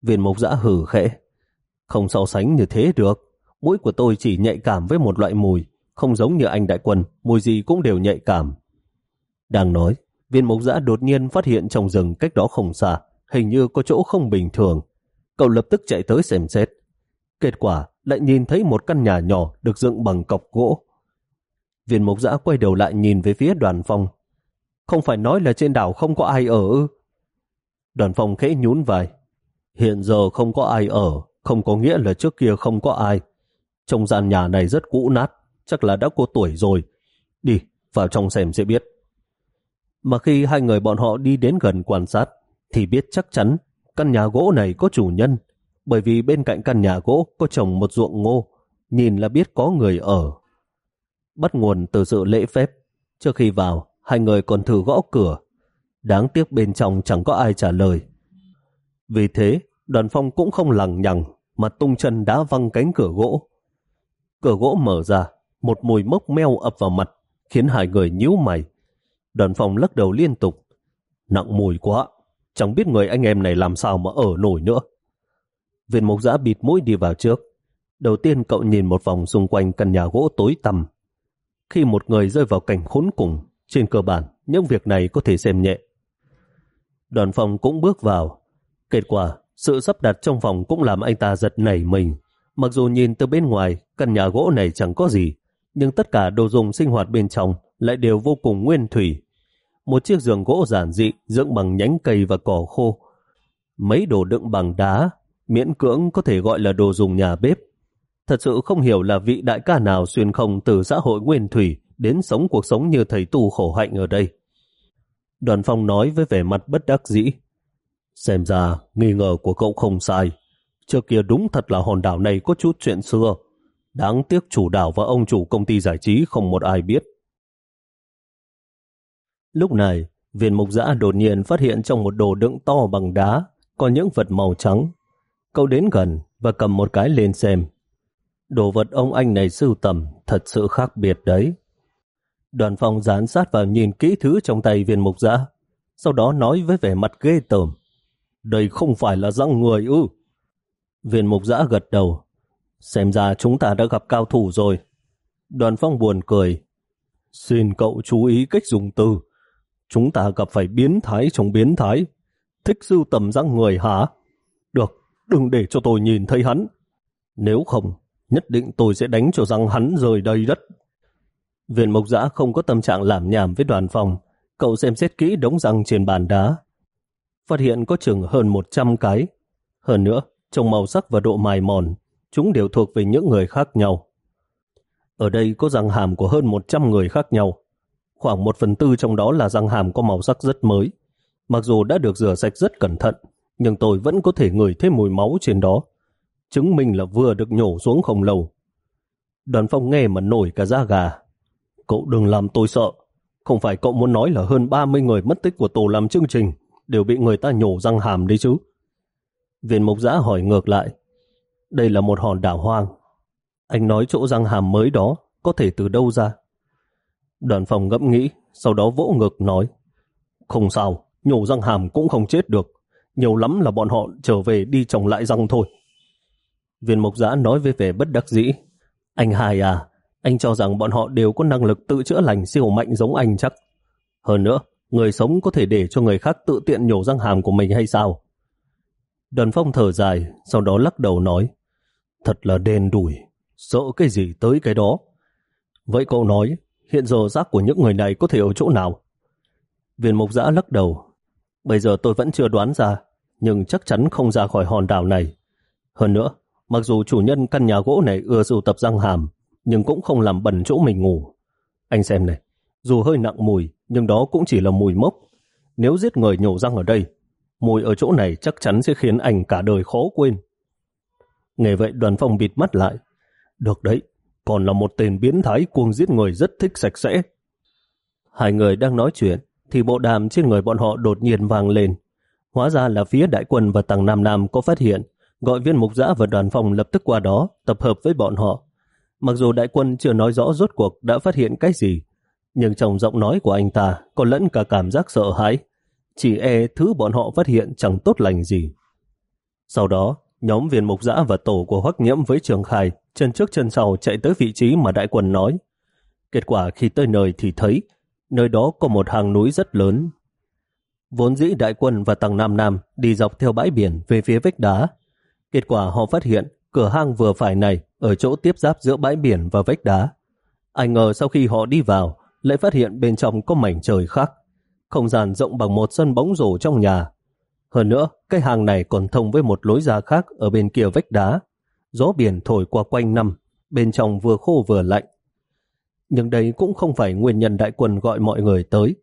Viên mục giã hử khẽ. Không so sánh như thế được. Mũi của tôi chỉ nhạy cảm với một loại mùi, không giống như anh đại quân, mùi gì cũng đều nhạy cảm. Đang nói, viên mục giã đột nhiên phát hiện trong rừng cách đó không xa, hình như có chỗ không bình thường. Cậu lập tức chạy tới xem xét. Kết quả lại nhìn thấy một căn nhà nhỏ được dựng bằng cọc gỗ. Viên mục giã quay đầu lại nhìn về phía đoàn phong. Không phải nói là trên đảo không có ai ở ư? Đoàn phòng khẽ nhún vai. Hiện giờ không có ai ở, không có nghĩa là trước kia không có ai. Trong gian nhà này rất cũ nát, chắc là đã có tuổi rồi. Đi, vào trong xem sẽ biết. Mà khi hai người bọn họ đi đến gần quan sát, thì biết chắc chắn căn nhà gỗ này có chủ nhân, bởi vì bên cạnh căn nhà gỗ có trồng một ruộng ngô, nhìn là biết có người ở. Bắt nguồn từ sự lễ phép, trước khi vào, hai người còn thử gõ cửa. Đáng tiếc bên trong chẳng có ai trả lời. Vì thế, đoàn phong cũng không lằng nhằng mà tung chân đá văng cánh cửa gỗ. Cửa gỗ mở ra, một mùi mốc meo ập vào mặt, khiến hai người nhíu mày. Đoàn phong lắc đầu liên tục. Nặng mùi quá, chẳng biết người anh em này làm sao mà ở nổi nữa. Viên mục giã bịt mũi đi vào trước. Đầu tiên cậu nhìn một vòng xung quanh căn nhà gỗ tối tăm. Khi một người rơi vào cảnh khốn cùng, trên cơ bản, những việc này có thể xem nhẹ. Đoàn phòng cũng bước vào. Kết quả, sự sắp đặt trong phòng cũng làm anh ta giật nảy mình. Mặc dù nhìn từ bên ngoài, căn nhà gỗ này chẳng có gì, nhưng tất cả đồ dùng sinh hoạt bên trong lại đều vô cùng nguyên thủy. Một chiếc giường gỗ giản dị dựng bằng nhánh cây và cỏ khô. Mấy đồ đựng bằng đá, miễn cưỡng có thể gọi là đồ dùng nhà bếp. Thật sự không hiểu là vị đại ca nào xuyên không từ xã hội nguyên thủy đến sống cuộc sống như thầy tu khổ hạnh ở đây. Đoàn phong nói với vẻ mặt bất đắc dĩ. Xem ra, nghi ngờ của cậu không sai. Trước kia đúng thật là hòn đảo này có chút chuyện xưa. Đáng tiếc chủ đảo và ông chủ công ty giải trí không một ai biết. Lúc này, viên mục giã đột nhiên phát hiện trong một đồ đựng to bằng đá có những vật màu trắng. Cậu đến gần và cầm một cái lên xem. Đồ vật ông anh này sưu tầm thật sự khác biệt đấy. Đoàn phong dán sát vào nhìn kỹ thứ trong tay viên mục giã. sau đó nói với vẻ mặt ghê tởm. Đây không phải là răng người ư. Viên mục giã gật đầu. Xem ra chúng ta đã gặp cao thủ rồi. Đoàn phong buồn cười. Xin cậu chú ý cách dùng từ. Chúng ta gặp phải biến thái trong biến thái. Thích sưu tầm răng người hả? Được, đừng để cho tôi nhìn thấy hắn. Nếu không, nhất định tôi sẽ đánh cho răng hắn rời đây đất. Viên mộc giã không có tâm trạng làm nhảm với đoàn phòng. Cậu xem xét kỹ đống răng trên bàn đá. Phát hiện có chừng hơn 100 cái. Hơn nữa, trong màu sắc và độ mài mòn, chúng đều thuộc về những người khác nhau. Ở đây có răng hàm của hơn 100 người khác nhau. Khoảng một phần tư trong đó là răng hàm có màu sắc rất mới. Mặc dù đã được rửa sạch rất cẩn thận, nhưng tôi vẫn có thể ngửi thấy mùi máu trên đó. Chứng minh là vừa được nhổ xuống không lâu. Đoàn phong nghe mà nổi cả da gà. Cậu đừng làm tôi sợ. Không phải cậu muốn nói là hơn 30 người mất tích của tổ làm chương trình đều bị người ta nhổ răng hàm đấy chứ. Viên mục giã hỏi ngược lại. Đây là một hòn đảo hoang. Anh nói chỗ răng hàm mới đó có thể từ đâu ra? Đoàn phòng ngẫm nghĩ, sau đó vỗ ngực nói. Không sao, nhổ răng hàm cũng không chết được. Nhiều lắm là bọn họ trở về đi trồng lại răng thôi. Viên mục giã nói với vẻ bất đắc dĩ. Anh hài à, anh cho rằng bọn họ đều có năng lực tự chữa lành siêu mạnh giống anh chắc. Hơn nữa, người sống có thể để cho người khác tự tiện nhổ răng hàm của mình hay sao? Đoàn phong thở dài, sau đó lắc đầu nói, thật là đen đủi, sợ cái gì tới cái đó. Vậy cậu nói, hiện giờ rác của những người này có thể ở chỗ nào? Viên mục giã lắc đầu, bây giờ tôi vẫn chưa đoán ra, nhưng chắc chắn không ra khỏi hòn đảo này. Hơn nữa, mặc dù chủ nhân căn nhà gỗ này ưa sưu tập răng hàm, nhưng cũng không làm bẩn chỗ mình ngủ. Anh xem này, dù hơi nặng mùi, nhưng đó cũng chỉ là mùi mốc. Nếu giết người nhổ răng ở đây, mùi ở chỗ này chắc chắn sẽ khiến anh cả đời khó quên. Nghe vậy đoàn phong bịt mắt lại. Được đấy, còn là một tên biến thái cuồng giết người rất thích sạch sẽ. Hai người đang nói chuyện, thì bộ đàm trên người bọn họ đột nhiên vang lên. Hóa ra là phía đại quân và tàng Nam Nam có phát hiện, gọi viên mục giã và đoàn phòng lập tức qua đó, tập hợp với bọn họ. Mặc dù đại quân chưa nói rõ rốt cuộc đã phát hiện cái gì, nhưng trong giọng nói của anh ta còn lẫn cả cảm giác sợ hãi. Chỉ e thứ bọn họ phát hiện chẳng tốt lành gì. Sau đó, nhóm viên mục giã và tổ của Hoắc Nhiễm với Trường Khai chân trước chân sau chạy tới vị trí mà đại quân nói. Kết quả khi tới nơi thì thấy nơi đó có một hàng núi rất lớn. Vốn dĩ đại quân và tầng Nam Nam đi dọc theo bãi biển về phía vách đá. Kết quả họ phát hiện cửa hang vừa phải này ở chỗ tiếp giáp giữa bãi biển và vách đá. ai ngờ sau khi họ đi vào, lại phát hiện bên trong có mảnh trời khác. Không gian rộng bằng một sân bóng rổ trong nhà. Hơn nữa, cái hàng này còn thông với một lối ra khác ở bên kia vách đá. Gió biển thổi qua quanh năm, bên trong vừa khô vừa lạnh. Nhưng đây cũng không phải nguyên nhân đại quân gọi mọi người tới.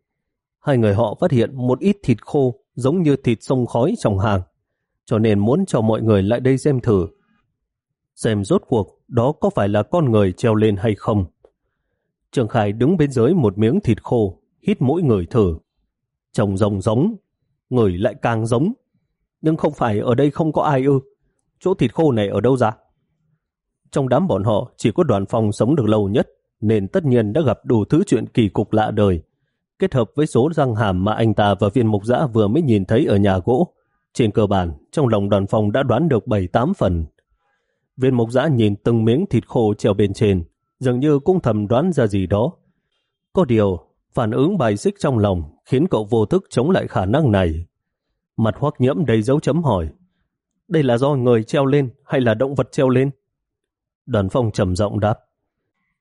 Hai người họ phát hiện một ít thịt khô giống như thịt sông khói trong hàng, cho nên muốn cho mọi người lại đây xem thử. Xem rốt cuộc đó có phải là con người treo lên hay không. Trường Khải đứng bên dưới một miếng thịt khô, hít mũi người thử. Trông rồng giống, người lại càng giống. Nhưng không phải ở đây không có ai ư. Chỗ thịt khô này ở đâu ra? Trong đám bọn họ chỉ có đoàn phòng sống được lâu nhất, nên tất nhiên đã gặp đủ thứ chuyện kỳ cục lạ đời. Kết hợp với số răng hàm mà anh ta và viên mục giã vừa mới nhìn thấy ở nhà gỗ, trên cơ bản, trong lòng đoàn phòng đã đoán được 7-8 phần. Viên mục giã nhìn từng miếng thịt khô treo bên trên, dường như cũng thầm đoán ra gì đó. Có điều, phản ứng bài xích trong lòng khiến cậu vô thức chống lại khả năng này. Mặt hoắc nhiễm đầy dấu chấm hỏi. Đây là do người treo lên hay là động vật treo lên? Đoàn phong trầm giọng đáp.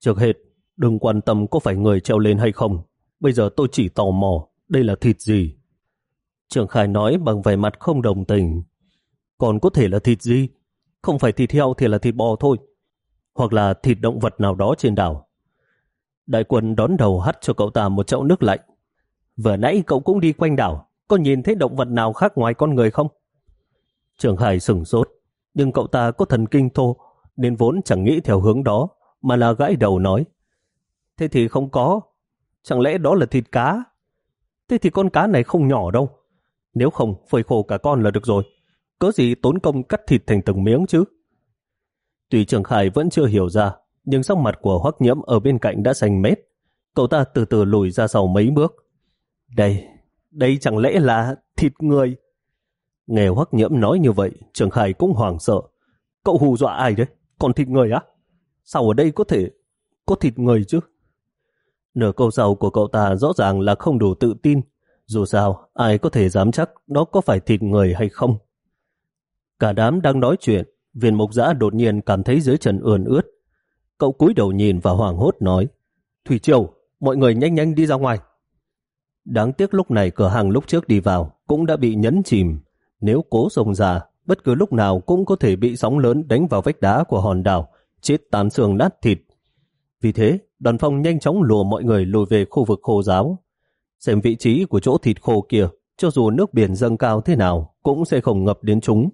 Trước hết, đừng quan tâm có phải người treo lên hay không. Bây giờ tôi chỉ tò mò, đây là thịt gì? Trường Khai nói bằng vẻ mặt không đồng tình. Còn có thể là thịt gì? Không phải thịt heo thì là thịt bò thôi hoặc là thịt động vật nào đó trên đảo. Đại quân đón đầu hắt cho cậu ta một chậu nước lạnh. Vừa nãy cậu cũng đi quanh đảo, có nhìn thấy động vật nào khác ngoài con người không? Trường Hải sửng sốt, nhưng cậu ta có thần kinh thô, nên vốn chẳng nghĩ theo hướng đó, mà là gãi đầu nói. Thế thì không có, chẳng lẽ đó là thịt cá? Thế thì con cá này không nhỏ đâu. Nếu không, phơi khô cả con là được rồi. Có gì tốn công cắt thịt thành từng miếng chứ? Tuy Trường Khải vẫn chưa hiểu ra, nhưng sắc mặt của Hoắc Nhiễm ở bên cạnh đã xanh mét. Cậu ta từ từ lùi ra sau mấy bước. Đây, đây chẳng lẽ là thịt người? Nghe Hoắc Nhiễm nói như vậy, Trường Khải cũng hoảng sợ. Cậu hù dọa ai đấy? Còn thịt người á? Sao ở đây có thể có thịt người chứ? Nửa câu sau của cậu ta rõ ràng là không đủ tự tin. Dù sao, ai có thể dám chắc đó có phải thịt người hay không? Cả đám đang nói chuyện, viên mục giã đột nhiên cảm thấy dưới trần ườn ướt. Cậu cúi đầu nhìn và hoảng hốt nói, Thủy Triều, mọi người nhanh nhanh đi ra ngoài. Đáng tiếc lúc này cửa hàng lúc trước đi vào cũng đã bị nhấn chìm. Nếu cố rồng ra, bất cứ lúc nào cũng có thể bị sóng lớn đánh vào vách đá của hòn đảo, chết tán xương nát thịt. Vì thế, đoàn phong nhanh chóng lùa mọi người lùi về khu vực khô giáo. Xem vị trí của chỗ thịt khô kia, cho dù nước biển dâng cao thế nào, cũng sẽ không ngập đến chúng.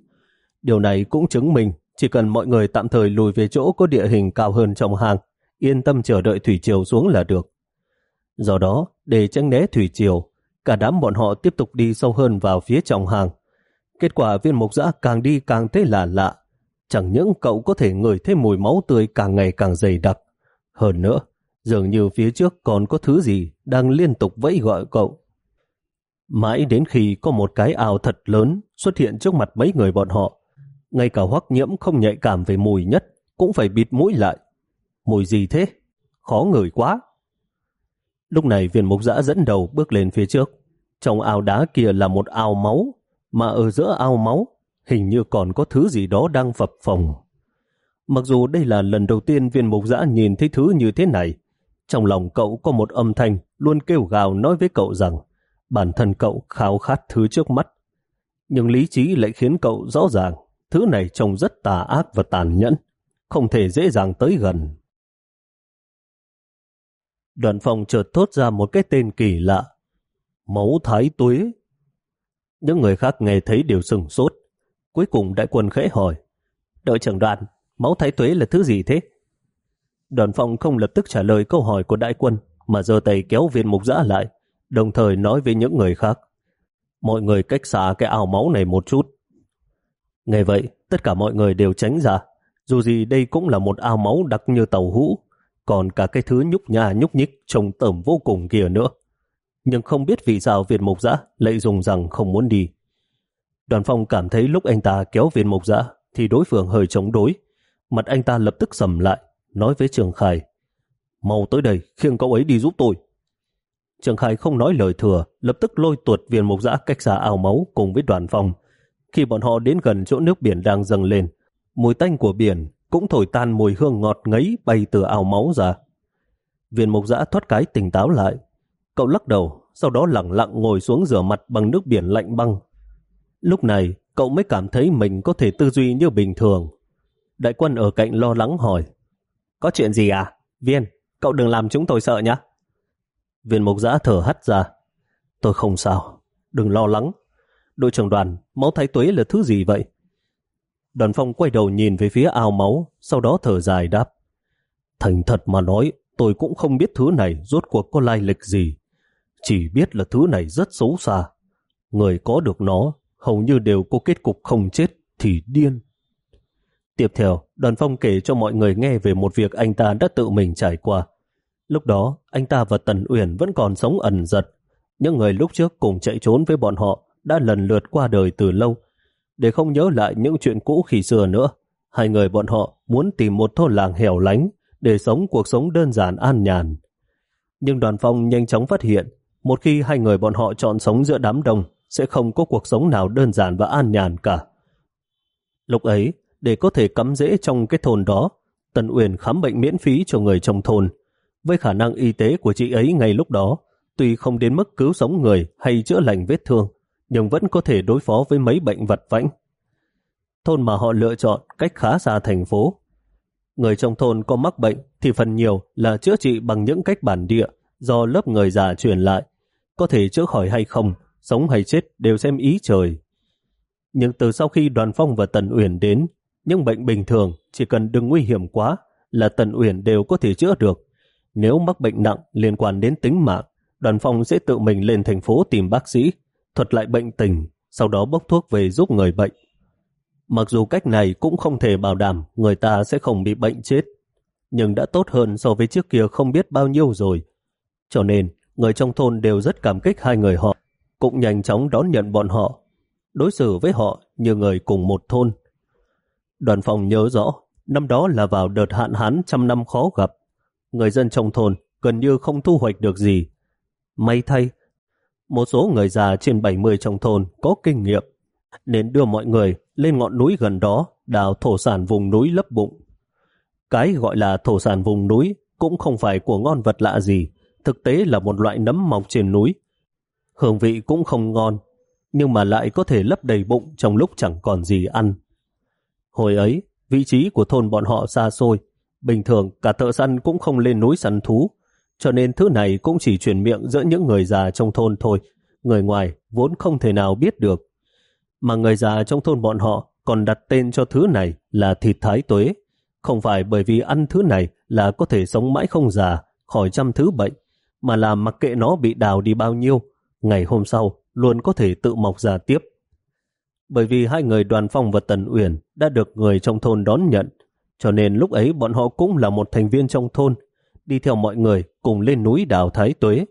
Điều này cũng chứng minh chỉ cần mọi người tạm thời lùi về chỗ có địa hình cao hơn trong hang, yên tâm chờ đợi thủy triều xuống là được. Do đó, để tránh né thủy triều, cả đám bọn họ tiếp tục đi sâu hơn vào phía trong hang. Kết quả viên mục giã càng đi càng thấy lạ lạ. Chẳng những cậu có thể ngửi thấy mùi máu tươi càng ngày càng dày đặc. Hơn nữa, dường như phía trước còn có thứ gì đang liên tục vẫy gọi cậu. Mãi đến khi có một cái ao thật lớn xuất hiện trước mặt mấy người bọn họ, ngay cả hoắc nhiễm không nhạy cảm về mùi nhất cũng phải bịt mũi lại. Mùi gì thế? Khó ngửi quá. Lúc này viên mục giã dẫn đầu bước lên phía trước. Trong ao đá kia là một ao máu, mà ở giữa ao máu hình như còn có thứ gì đó đang phập phồng. Mặc dù đây là lần đầu tiên viên mục giã nhìn thấy thứ như thế này, trong lòng cậu có một âm thanh luôn kêu gào nói với cậu rằng bản thân cậu khao khát thứ trước mắt. Nhưng lý trí lại khiến cậu rõ ràng thứ này trông rất tà ác và tàn nhẫn, không thể dễ dàng tới gần. Đoàn phòng chợt thốt ra một cái tên kỳ lạ. Máu thái tuế. Những người khác nghe thấy đều sừng sốt. Cuối cùng đại quân khẽ hỏi. Đội trưởng đoàn, máu thái tuế là thứ gì thế? Đoàn phòng không lập tức trả lời câu hỏi của đại quân, mà giơ tay kéo viên mục giã lại, đồng thời nói với những người khác. Mọi người cách xa cái ảo máu này một chút. Nghe vậy, tất cả mọi người đều tránh ra. Dù gì đây cũng là một ao máu đặc như tàu hũ, còn cả cái thứ nhúc nhà nhúc nhích trông tởm vô cùng kia nữa. Nhưng không biết vì sao Việt Mộc Giã lại dùng rằng không muốn đi. Đoàn phong cảm thấy lúc anh ta kéo Việt Mộc Giã thì đối phương hơi chống đối. Mặt anh ta lập tức sầm lại, nói với Trường Khai. Mau tới đây, khiêng cậu ấy đi giúp tôi. Trường Khai không nói lời thừa, lập tức lôi tuột viên mục giã cách xa ao máu cùng với đoàn phong. Khi bọn họ đến gần chỗ nước biển đang dâng lên, mùi tanh của biển cũng thổi tan mùi hương ngọt ngấy bay từ ao máu ra. Viên mục giã thoát cái tỉnh táo lại. Cậu lắc đầu, sau đó lặng lặng ngồi xuống rửa mặt bằng nước biển lạnh băng. Lúc này, cậu mới cảm thấy mình có thể tư duy như bình thường. Đại quân ở cạnh lo lắng hỏi, có chuyện gì à? Viên, cậu đừng làm chúng tôi sợ nhé. Viên mục giã thở hắt ra. Tôi không sao, đừng lo lắng. Đội trưởng đoàn, máu thái tuế là thứ gì vậy? Đoàn phong quay đầu nhìn về phía ao máu, sau đó thở dài đáp. Thành thật mà nói, tôi cũng không biết thứ này rốt cuộc có lai lịch gì. Chỉ biết là thứ này rất xấu xa. Người có được nó, hầu như đều có kết cục không chết thì điên. Tiếp theo, đoàn phong kể cho mọi người nghe về một việc anh ta đã tự mình trải qua. Lúc đó, anh ta và Tần Uyển vẫn còn sống ẩn giật. Những người lúc trước cùng chạy trốn với bọn họ đã lần lượt qua đời từ lâu, để không nhớ lại những chuyện cũ khi xưa nữa. Hai người bọn họ muốn tìm một thôn làng hẻo lánh để sống cuộc sống đơn giản an nhàn. Nhưng đoàn phong nhanh chóng phát hiện một khi hai người bọn họ chọn sống giữa đám đông sẽ không có cuộc sống nào đơn giản và an nhàn cả. Lúc ấy, để có thể cắm rễ trong cái thôn đó, Tần Uyển khám bệnh miễn phí cho người trong thôn. Với khả năng y tế của chị ấy ngay lúc đó, tuy không đến mức cứu sống người hay chữa lành vết thương, nhưng vẫn có thể đối phó với mấy bệnh vật vãnh. Thôn mà họ lựa chọn cách khá xa thành phố. Người trong thôn có mắc bệnh thì phần nhiều là chữa trị bằng những cách bản địa do lớp người già truyền lại. Có thể chữa khỏi hay không, sống hay chết đều xem ý trời. Nhưng từ sau khi đoàn phong và Tần Uyển đến, những bệnh bình thường chỉ cần đừng nguy hiểm quá là Tần Uyển đều có thể chữa được. Nếu mắc bệnh nặng liên quan đến tính mạng, đoàn phong sẽ tự mình lên thành phố tìm bác sĩ thuật lại bệnh tình, sau đó bốc thuốc về giúp người bệnh. Mặc dù cách này cũng không thể bảo đảm người ta sẽ không bị bệnh chết, nhưng đã tốt hơn so với trước kia không biết bao nhiêu rồi. Cho nên, người trong thôn đều rất cảm kích hai người họ. cũng nhanh chóng đón nhận bọn họ, đối xử với họ như người cùng một thôn. Đoàn phòng nhớ rõ, năm đó là vào đợt hạn hán trăm năm khó gặp. Người dân trong thôn gần như không thu hoạch được gì. May thay, một số người già trên 70 trong thôn có kinh nghiệm, nên đưa mọi người lên ngọn núi gần đó đào thổ sản vùng núi lấp bụng. Cái gọi là thổ sản vùng núi cũng không phải của ngon vật lạ gì, thực tế là một loại nấm mọc trên núi. Hương vị cũng không ngon, nhưng mà lại có thể lấp đầy bụng trong lúc chẳng còn gì ăn. Hồi ấy, vị trí của thôn bọn họ xa xôi, bình thường cả thợ săn cũng không lên núi săn thú, cho nên thứ này cũng chỉ truyền miệng giữa những người già trong thôn thôi, người ngoài vốn không thể nào biết được. Mà người già trong thôn bọn họ còn đặt tên cho thứ này là thịt thái tuế, không phải bởi vì ăn thứ này là có thể sống mãi không già, khỏi trăm thứ bệnh, mà là mặc kệ nó bị đào đi bao nhiêu, ngày hôm sau luôn có thể tự mọc ra tiếp. Bởi vì hai người đoàn phong và Tần Uyển đã được người trong thôn đón nhận, cho nên lúc ấy bọn họ cũng là một thành viên trong thôn, đi theo mọi người cùng lên núi đào thái tuế.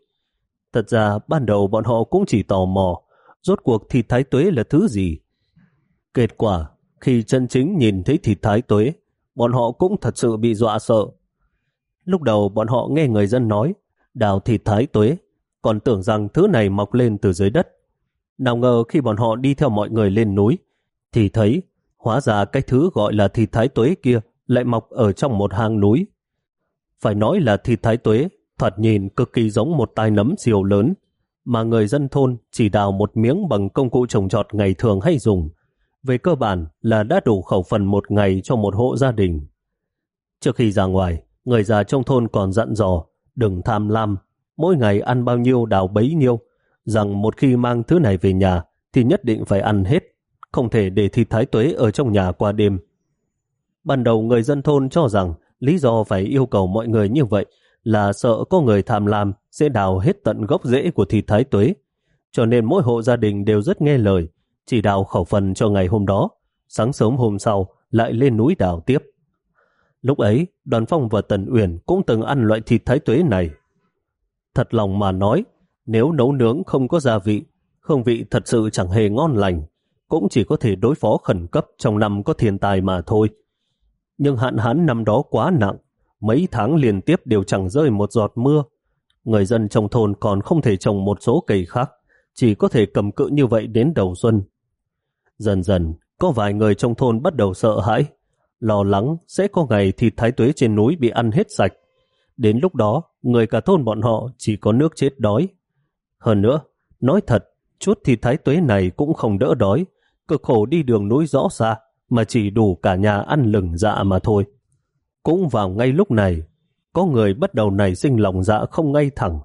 Thật ra ban đầu bọn họ cũng chỉ tò mò, rốt cuộc thịt thái tuế là thứ gì. Kết quả, khi chân chính nhìn thấy thịt thái tuế, bọn họ cũng thật sự bị dọa sợ. Lúc đầu bọn họ nghe người dân nói, đào thịt thái tuế, còn tưởng rằng thứ này mọc lên từ dưới đất. Nào ngờ khi bọn họ đi theo mọi người lên núi, thì thấy hóa ra cái thứ gọi là thịt thái tuế kia lại mọc ở trong một hang núi. Phải nói là thịt thái tuế, thoạt nhìn cực kỳ giống một tai nấm siêu lớn, mà người dân thôn chỉ đào một miếng bằng công cụ trồng trọt ngày thường hay dùng. Về cơ bản là đã đủ khẩu phần một ngày cho một hộ gia đình. Trước khi ra ngoài, người già trong thôn còn dặn dò, đừng tham lam, mỗi ngày ăn bao nhiêu đào bấy nhiêu, rằng một khi mang thứ này về nhà thì nhất định phải ăn hết, không thể để thịt thái tuế ở trong nhà qua đêm. Ban đầu người dân thôn cho rằng lý do phải yêu cầu mọi người như vậy là sợ có người tham lam sẽ đào hết tận gốc rễ của thịt thái tuế. Cho nên mỗi hộ gia đình đều rất nghe lời, chỉ đào khẩu phần cho ngày hôm đó, sáng sớm hôm sau lại lên núi đào tiếp. Lúc ấy, đoàn phong và Tần Uyển cũng từng ăn loại thịt thái tuế này. Thật lòng mà nói, nếu nấu nướng không có gia vị, hương vị thật sự chẳng hề ngon lành, cũng chỉ có thể đối phó khẩn cấp trong năm có thiên tài mà thôi. Nhưng hạn hán năm đó quá nặng, mấy tháng liên tiếp đều chẳng rơi một giọt mưa. Người dân trong thôn còn không thể trồng một số cây khác, chỉ có thể cầm cự như vậy đến đầu xuân. Dần dần, có vài người trong thôn bắt đầu sợ hãi, lo lắng sẽ có ngày thịt thái tuế trên núi bị ăn hết sạch. Đến lúc đó, người cả thôn bọn họ chỉ có nước chết đói. Hơn nữa, nói thật, chút thịt thái tuế này cũng không đỡ đói, cực khổ đi đường núi rõ xa, mà chỉ đủ cả nhà ăn lừng dạ mà thôi. Cũng vào ngay lúc này, có người bắt đầu nảy sinh lòng dạ không ngay thẳng,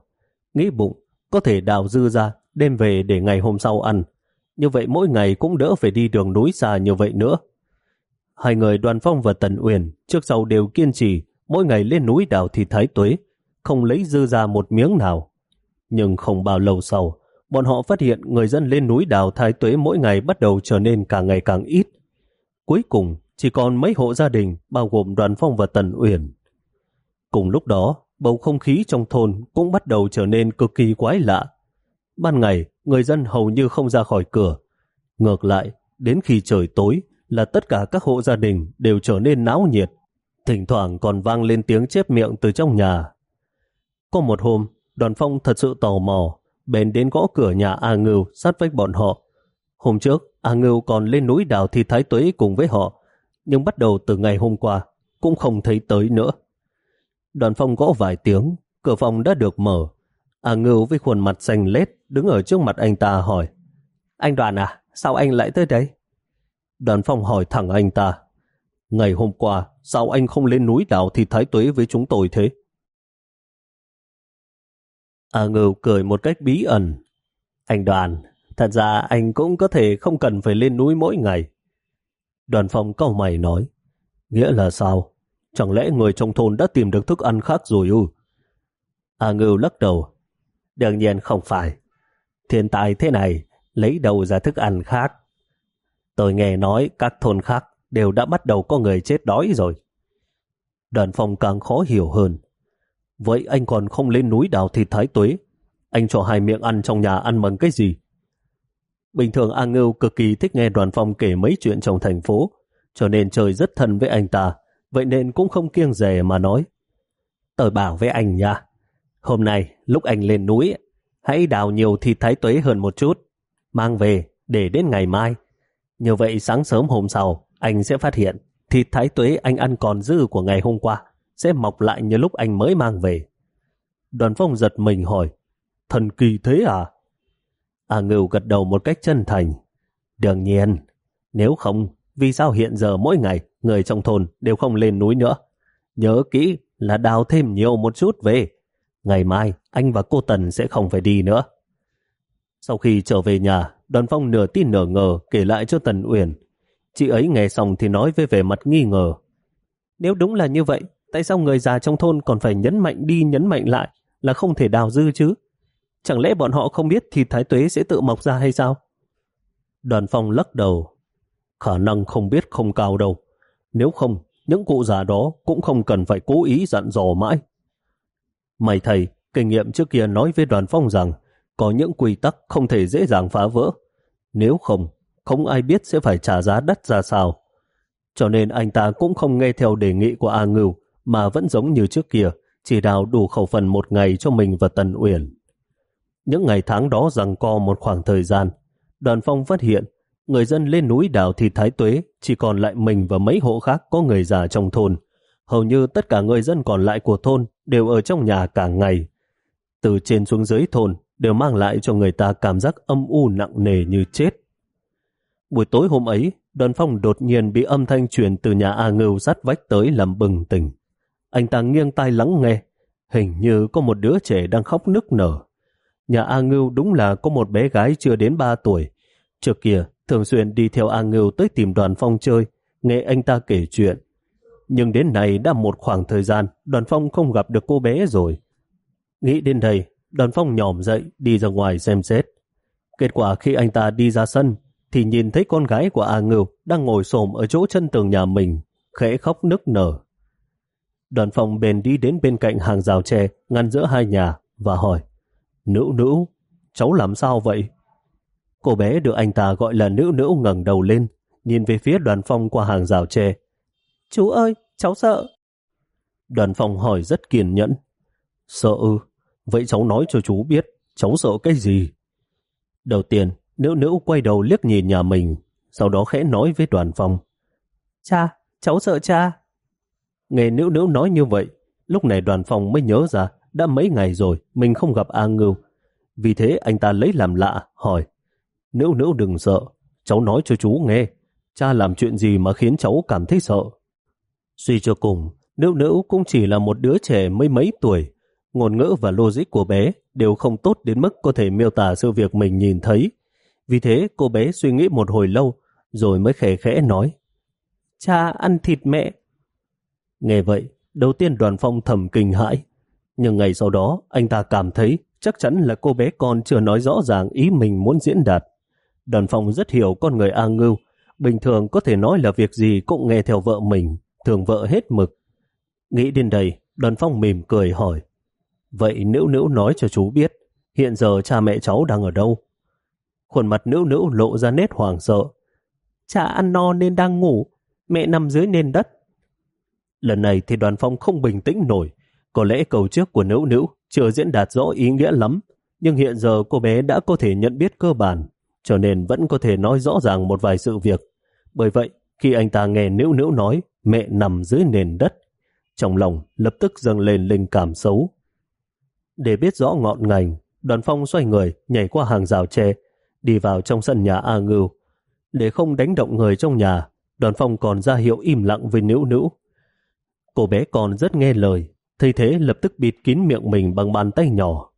nghĩ bụng có thể đào dư ra đem về để ngày hôm sau ăn. Như vậy mỗi ngày cũng đỡ phải đi đường núi xa như vậy nữa. Hai người Đoàn Phong và Tần Uyển trước sau đều kiên trì mỗi ngày lên núi đào thì thái tuế, không lấy dư ra một miếng nào. Nhưng không bao lâu sau, bọn họ phát hiện người dân lên núi đào thái tuế mỗi ngày bắt đầu trở nên càng ngày càng ít. Cuối cùng, chỉ còn mấy hộ gia đình bao gồm Đoàn Phong và Tần Uyển. Cùng lúc đó, bầu không khí trong thôn cũng bắt đầu trở nên cực kỳ quái lạ. Ban ngày, người dân hầu như không ra khỏi cửa. Ngược lại, đến khi trời tối là tất cả các hộ gia đình đều trở nên náo nhiệt. Thỉnh thoảng còn vang lên tiếng chép miệng từ trong nhà. Có một hôm, đoàn phong thật sự tò mò, bèn đến gõ cửa nhà A Ngưu sát vách bọn họ. Hôm trước, A Ngưu còn lên núi đào thi thái tuế cùng với họ, nhưng bắt đầu từ ngày hôm qua, cũng không thấy tới nữa. Đoàn phong gõ vài tiếng, cửa phòng đã được mở. A Ngưu với khuôn mặt xanh lết đứng ở trước mặt anh ta hỏi Anh Đoàn à, sao anh lại tới đây? Đoàn phong hỏi thẳng anh ta Ngày hôm qua, sao anh không lên núi đào thì thái tuế với chúng tôi thế? A Ngưu cười một cách bí ẩn. Anh Đoàn, thật ra anh cũng có thể không cần phải lên núi mỗi ngày. Đoàn phong câu mày nói, nghĩa là sao? Chẳng lẽ người trong thôn đã tìm được thức ăn khác rồi ư? A Ngưu lắc đầu, đương nhiên không phải. Thiên tai thế này, lấy đầu ra thức ăn khác. Tôi nghe nói các thôn khác đều đã bắt đầu có người chết đói rồi. Đoàn phong càng khó hiểu hơn. Vậy anh còn không lên núi đào thịt thái tuế? Anh cho hai miệng ăn trong nhà ăn bằng cái gì Bình thường A Ngưu cực kỳ thích nghe đoàn phong kể mấy chuyện trong thành phố, cho nên trời rất thân với anh ta, vậy nên cũng không kiêng dè mà nói. Tớ bảo với anh nha, hôm nay lúc anh lên núi, hãy đào nhiều thịt thái tuế hơn một chút, mang về để đến ngày mai. Như vậy sáng sớm hôm sau, anh sẽ phát hiện thịt thái tuế anh ăn còn dư của ngày hôm qua sẽ mọc lại như lúc anh mới mang về. Đoàn phong giật mình hỏi, thần kỳ thế à? A Ngưu gật đầu một cách chân thành. Đương nhiên, nếu không, vì sao hiện giờ mỗi ngày người trong thôn đều không lên núi nữa? Nhớ kỹ là đào thêm nhiều một chút về. Ngày mai, anh và cô Tần sẽ không phải đi nữa. Sau khi trở về nhà, đoàn phong nửa tin nửa ngờ kể lại cho Tần Uyển. Chị ấy nghe xong thì nói với vẻ mặt nghi ngờ. Nếu đúng là như vậy, tại sao người già trong thôn còn phải nhấn mạnh đi nhấn mạnh lại là không thể đào dư chứ? Chẳng lẽ bọn họ không biết thì thái tuế sẽ tự mọc ra hay sao? Đoàn phong lắc đầu. Khả năng không biết không cao đâu. Nếu không, những cụ già đó cũng không cần phải cố ý dặn dò mãi. Mày thầy, kinh nghiệm trước kia nói với đoàn phong rằng có những quy tắc không thể dễ dàng phá vỡ. Nếu không, không ai biết sẽ phải trả giá đắt ra sao. Cho nên anh ta cũng không nghe theo đề nghị của A Ngưu, mà vẫn giống như trước kia, chỉ đào đủ khẩu phần một ngày cho mình và Tần Uyển. Những ngày tháng đó rằng co một khoảng thời gian, đoàn phong phát hiện người dân lên núi đào thịt thái tuế chỉ còn lại mình và mấy hộ khác có người già trong thôn. Hầu như tất cả người dân còn lại của thôn đều ở trong nhà cả ngày. Từ trên xuống dưới thôn đều mang lại cho người ta cảm giác âm u nặng nề như chết. Buổi tối hôm ấy, đoàn phong đột nhiên bị âm thanh truyền từ nhà A Ngưu sát vách tới làm bừng tỉnh. Anh ta nghiêng tai lắng nghe, hình như có một đứa trẻ đang khóc nức nở. Nhà A Ngưu đúng là có một bé gái chưa đến 3 tuổi. Trước kia, thường xuyên đi theo A Ngưu tới tìm đoàn phong chơi, nghe anh ta kể chuyện. Nhưng đến nay đã một khoảng thời gian, đoàn phong không gặp được cô bé rồi. Nghĩ đến đây, đoàn phong nhòm dậy, đi ra ngoài xem xét. Kết quả khi anh ta đi ra sân, thì nhìn thấy con gái của A Ngưu đang ngồi xổm ở chỗ chân tường nhà mình, khẽ khóc nức nở. Đoàn phong bền đi đến bên cạnh hàng rào tre ngăn giữa hai nhà và hỏi Nữ nữ, cháu làm sao vậy? Cô bé được anh ta gọi là nữ nữ ngẩng đầu lên, nhìn về phía đoàn phong qua hàng rào tre. Chú ơi, cháu sợ. Đoàn phong hỏi rất kiên nhẫn. Sợ ư? Vậy cháu nói cho chú biết, cháu sợ cái gì? Đầu tiên, nữ nữ quay đầu liếc nhìn nhà mình, sau đó khẽ nói với đoàn phong. Cha, cháu sợ cha. Nghe nữ nữ nói như vậy, lúc này đoàn phong mới nhớ ra đã mấy ngày rồi mình không gặp A Ngưu. Vì thế anh ta lấy làm lạ, hỏi Nữ nữ đừng sợ, cháu nói cho chú nghe, cha làm chuyện gì mà khiến cháu cảm thấy sợ. Suy cho cùng, nữ nữ cũng chỉ là một đứa trẻ mấy mấy tuổi, ngôn ngữ và logic của bé đều không tốt đến mức có thể miêu tả sự việc mình nhìn thấy. Vì thế cô bé suy nghĩ một hồi lâu, rồi mới khẽ khẽ nói Cha ăn thịt mẹ. Nghe vậy, đầu tiên đoàn phong thầm kinh hãi, nhưng ngày sau đó, anh ta cảm thấy chắc chắn là cô bé con chưa nói rõ ràng ý mình muốn diễn đạt. Đoàn phong rất hiểu con người A Ngưu, bình thường có thể nói là việc gì cũng nghe theo vợ mình, thường vợ hết mực. Nghĩ đến đây, đoàn phong mỉm cười hỏi, Vậy nữ nữ nói cho chú biết, hiện giờ cha mẹ cháu đang ở đâu? Khuôn mặt nữ nữ lộ ra nét hoảng sợ. Cha ăn no nên đang ngủ, mẹ nằm dưới nền đất. Lần này thì đoàn phong không bình tĩnh nổi, có lẽ cầu trước của nữ nữ chưa diễn đạt rõ ý nghĩa lắm, nhưng hiện giờ cô bé đã có thể nhận biết cơ bản, cho nên vẫn có thể nói rõ ràng một vài sự việc. Bởi vậy, khi anh ta nghe nữ nữ nói mẹ nằm dưới nền đất, trong lòng lập tức dâng lên linh cảm xấu. Để biết rõ ngọn ngành, đoàn phong xoay người nhảy qua hàng rào tre, đi vào trong sân nhà A Ngưu. Để không đánh động người trong nhà, đoàn phong còn ra hiệu im lặng với nữ nữ. Cô bé còn rất nghe lời, Thầy thế lập tức bịt kín miệng mình bằng bàn tay nhỏ.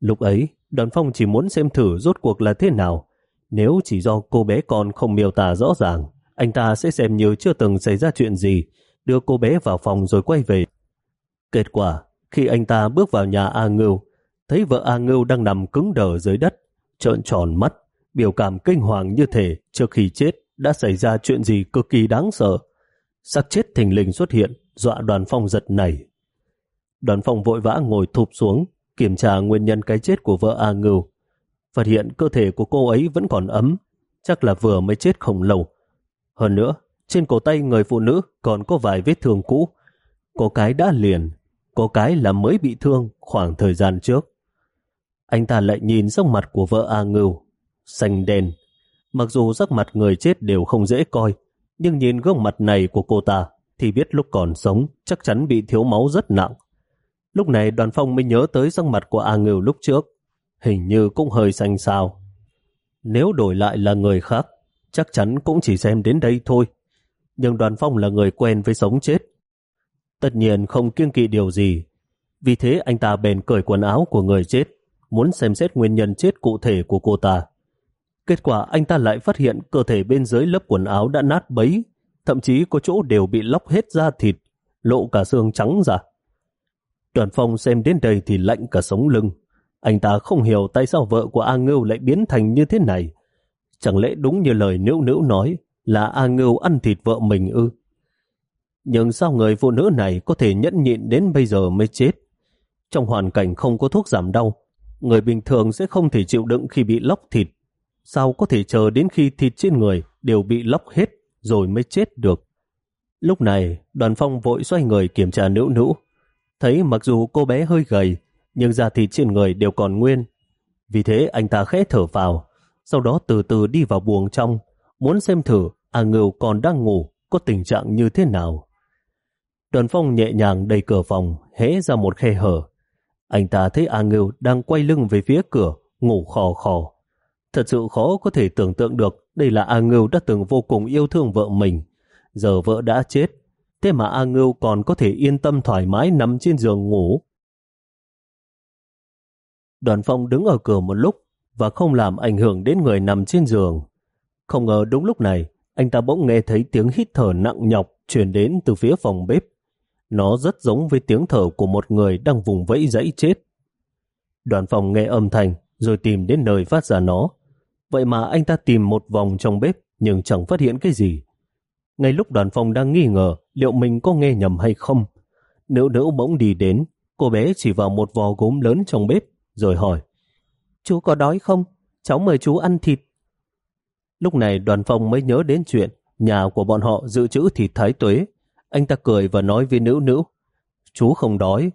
Lúc ấy, đoàn phong chỉ muốn xem thử rốt cuộc là thế nào. Nếu chỉ do cô bé con không miêu tả rõ ràng, anh ta sẽ xem như chưa từng xảy ra chuyện gì, đưa cô bé vào phòng rồi quay về. Kết quả, khi anh ta bước vào nhà A Ngưu, thấy vợ A Ngưu đang nằm cứng đờ dưới đất, trợn tròn mắt, biểu cảm kinh hoàng như thể trước khi chết đã xảy ra chuyện gì cực kỳ đáng sợ. Sắc chết thình lình xuất hiện, dọa đoàn phong giật nảy. Đoàn phong vội vã ngồi thụp xuống, kiểm tra nguyên nhân cái chết của vợ A Ngưu. phát hiện cơ thể của cô ấy vẫn còn ấm, chắc là vừa mới chết không lâu. Hơn nữa, trên cổ tay người phụ nữ còn có vài vết thương cũ, có cái đã liền, có cái là mới bị thương khoảng thời gian trước. Anh ta lại nhìn sắc mặt của vợ A Ngưu, xanh đen. Mặc dù sắc mặt người chết đều không dễ coi, nhưng nhìn gương mặt này của cô ta thì biết lúc còn sống chắc chắn bị thiếu máu rất nặng. Lúc này đoàn phong mới nhớ tới sắc mặt của A Ngưu lúc trước, hình như cũng hơi xanh xao. Nếu đổi lại là người khác, chắc chắn cũng chỉ xem đến đây thôi. Nhưng đoàn phong là người quen với sống chết. Tất nhiên không kiêng kỵ điều gì. Vì thế anh ta bèn cởi quần áo của người chết, muốn xem xét nguyên nhân chết cụ thể của cô ta. Kết quả anh ta lại phát hiện cơ thể bên dưới lớp quần áo đã nát bấy, thậm chí có chỗ đều bị lóc hết da thịt, lộ cả xương trắng ra. Đoàn phong xem đến đây thì lạnh cả sống lưng. Anh ta không hiểu tại sao vợ của A Ngưu lại biến thành như thế này. Chẳng lẽ đúng như lời nữ nữ nói là A Ngưu ăn thịt vợ mình ư? Nhưng sao người phụ nữ này có thể nhẫn nhịn đến bây giờ mới chết? Trong hoàn cảnh không có thuốc giảm đau, người bình thường sẽ không thể chịu đựng khi bị lóc thịt. Sao có thể chờ đến khi thịt trên người đều bị lóc hết rồi mới chết được? Lúc này, đoàn phong vội xoay người kiểm tra nữ nữ. Thấy mặc dù cô bé hơi gầy, nhưng da thịt trên người đều còn nguyên. Vì thế anh ta khẽ thở vào, sau đó từ từ đi vào buồng trong, muốn xem thử A Ngưu còn đang ngủ có tình trạng như thế nào. Đoàn phong nhẹ nhàng đẩy cửa phòng, hé ra một khe hở. Anh ta thấy A Ngưu đang quay lưng về phía cửa, ngủ khò khò. Thật sự khó có thể tưởng tượng được đây là A Ngưu đã từng vô cùng yêu thương vợ mình. Giờ vợ đã chết, thế mà A Ngưu còn có thể yên tâm thoải mái nằm trên giường ngủ. Đoàn phong đứng ở cửa một lúc và không làm ảnh hưởng đến người nằm trên giường. Không ngờ đúng lúc này, anh ta bỗng nghe thấy tiếng hít thở nặng nhọc truyền đến từ phía phòng bếp. Nó rất giống với tiếng thở của một người đang vùng vẫy dãy chết. Đoàn phòng nghe âm thanh rồi tìm đến nơi phát ra nó. Vậy mà anh ta tìm một vòng trong bếp nhưng chẳng phát hiện cái gì. Ngay lúc đoàn phòng đang nghi ngờ liệu mình có nghe nhầm hay không, nữ nữ bỗng đi đến, cô bé chỉ vào một vò gốm lớn trong bếp rồi hỏi Chú có đói không? Cháu mời chú ăn thịt. Lúc này đoàn phong mới nhớ đến chuyện nhà của bọn họ dự trữ thịt thái tuế. Anh ta cười và nói với nữ nữ Chú không đói.